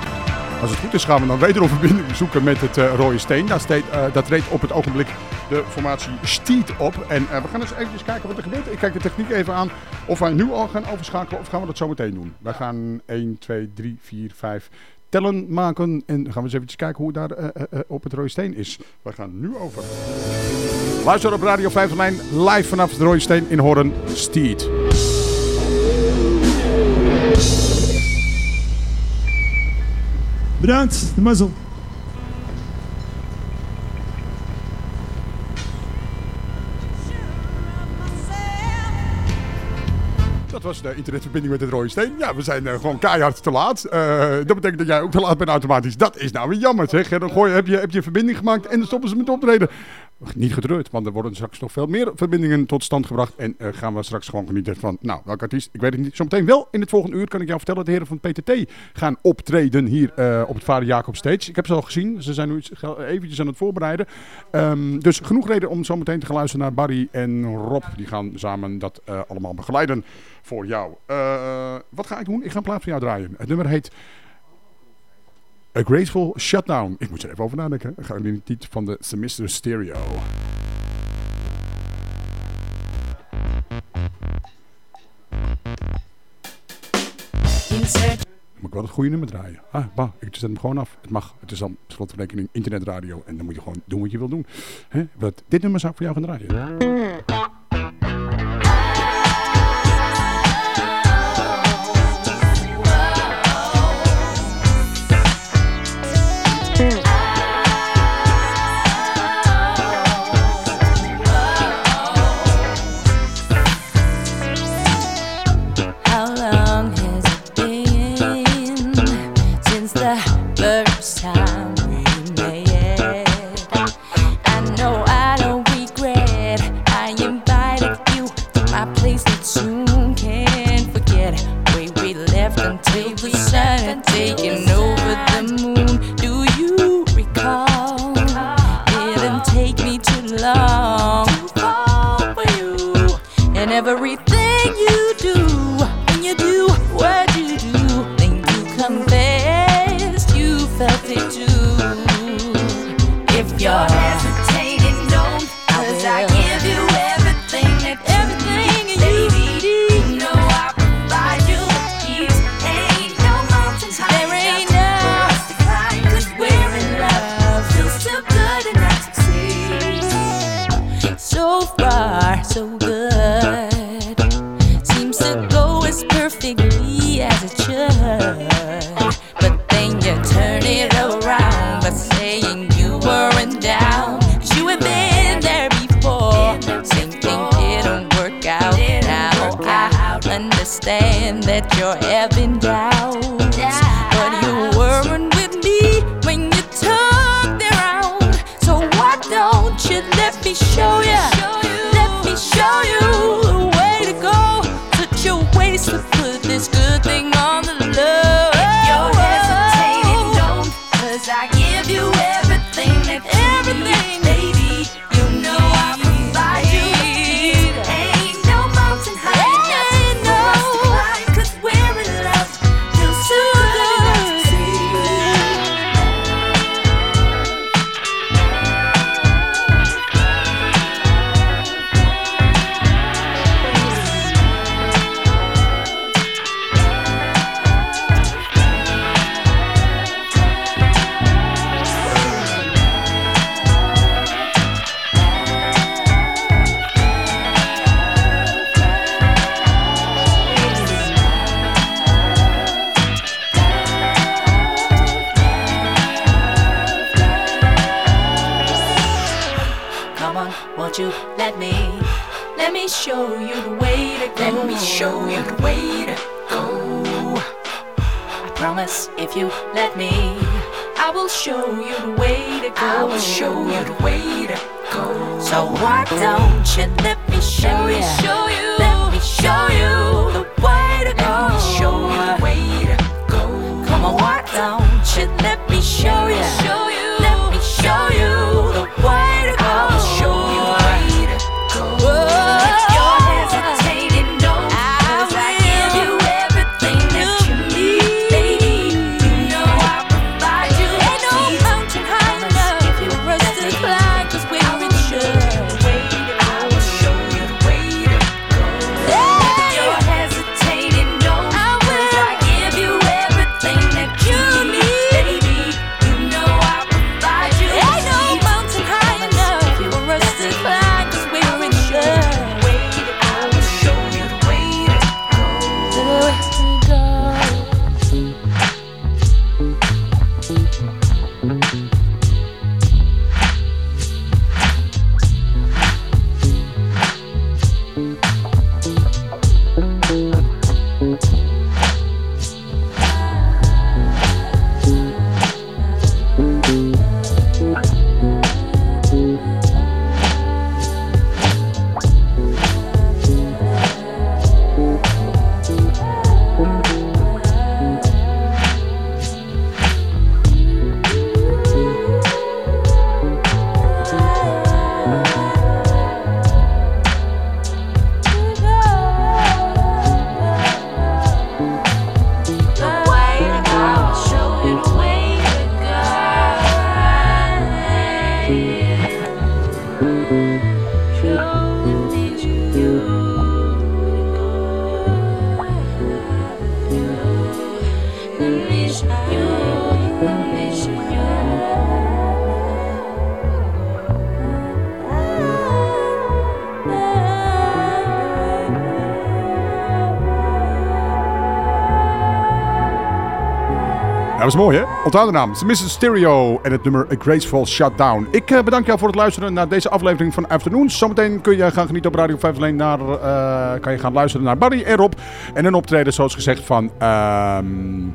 Als het goed is gaan we dan wederom verbinding zoeken met het Rode Steen. Daar, steed, daar treedt op het ogenblik de formatie Steed op. En we gaan eens even kijken wat er gebeurt. Ik kijk de techniek even aan of wij nu al gaan overschakelen of gaan we dat zo meteen doen. Wij gaan 1, 2, 3, 4, 5 tellen maken. En gaan we eens even kijken hoe daar eh, eh, eh, op het Rode Steen is. We gaan nu over. Luister op Radio 5 lijn live vanaf het Rode Steen in Hoorn Steed. Bedankt, de mazzel. Was de internetverbinding met het Rode Steen. Ja, we zijn eh, gewoon keihard te laat. Eh, dat betekent dat jij ook te laat bent automatisch. Dat is nou weer jammer zeg. Dan gooi, heb, je, heb je verbinding gemaakt en dan stoppen ze met optreden. Niet getreurd, want er worden straks nog veel meer verbindingen tot stand gebracht. En eh, gaan we straks gewoon genieten van, nou, welke artiest? Ik weet het niet. Zometeen wel in het volgende uur kan ik jou vertellen. De heren van PTT gaan optreden hier eh, op het Vader Jacob Stage. Ik heb ze al gezien. Ze zijn nu eventjes aan het voorbereiden. Ehm, dus genoeg reden om zometeen te gaan luisteren naar Barry en Rob. Die gaan samen dat eh, allemaal begeleiden voor jou. Wat ga ik doen? Ik ga een plaat voor jou draaien. Het nummer heet A Graceful Shutdown. Ik moet er even over nadenken. Dan gaan we niet van de Semester Stereo. Moet ik wel het goede nummer draaien. Ah, bah, ik zet hem gewoon af. Het mag. Het is dan slotverrekening internetradio. En dan moet je gewoon doen wat je wil doen. Hè? Wat, dit nummer zou ik voor jou gaan draaien. That you're having doubts. But you weren't with me when you took the round. So why don't you let me show you? Dat was mooi, hè? Onthoud de naam. Mrs. Stereo en het nummer A Graceful Shutdown. Ik eh, bedank jou voor het luisteren naar deze aflevering van Afternoons. Zometeen kun je gaan genieten op Radio 5 alleen naar, eh, kan je gaan luisteren naar Barry en Rob. En een optreden, zoals gezegd, van ehm,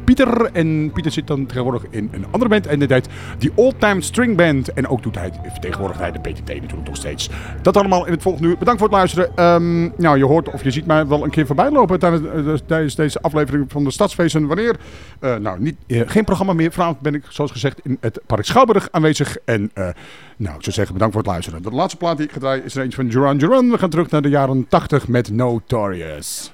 Pieter. En Pieter zit dan tegenwoordig in een andere band. En dit heet die Old Time String Band. En ook doet hij, vertegenwoordigt hij de PTT natuurlijk nog steeds. Dat allemaal in het volgende uur. Bedankt voor het luisteren. Ehm, nou, je hoort of je ziet mij wel een keer voorbij lopen tijdens, eh, tijdens deze aflevering van de Stadsfeesten. Wanneer? Eh, nou, niet, eh, geen programma meer. Vanavond ben ik, zoals gezegd, in het Park Schouwburg aanwezig. En nou, ik zou zeggen, bedankt voor het luisteren. De laatste plaat die ik ga draaien is er eentje van Duran Duran. We gaan terug naar de jaren 80 met Notorious.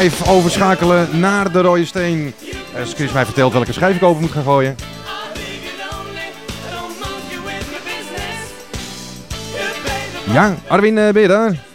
Live overschakelen naar de rode steen. Als Chris mij vertelt welke schijf ik over moet gaan gooien. Ja, Arwin, eh, ben je daar?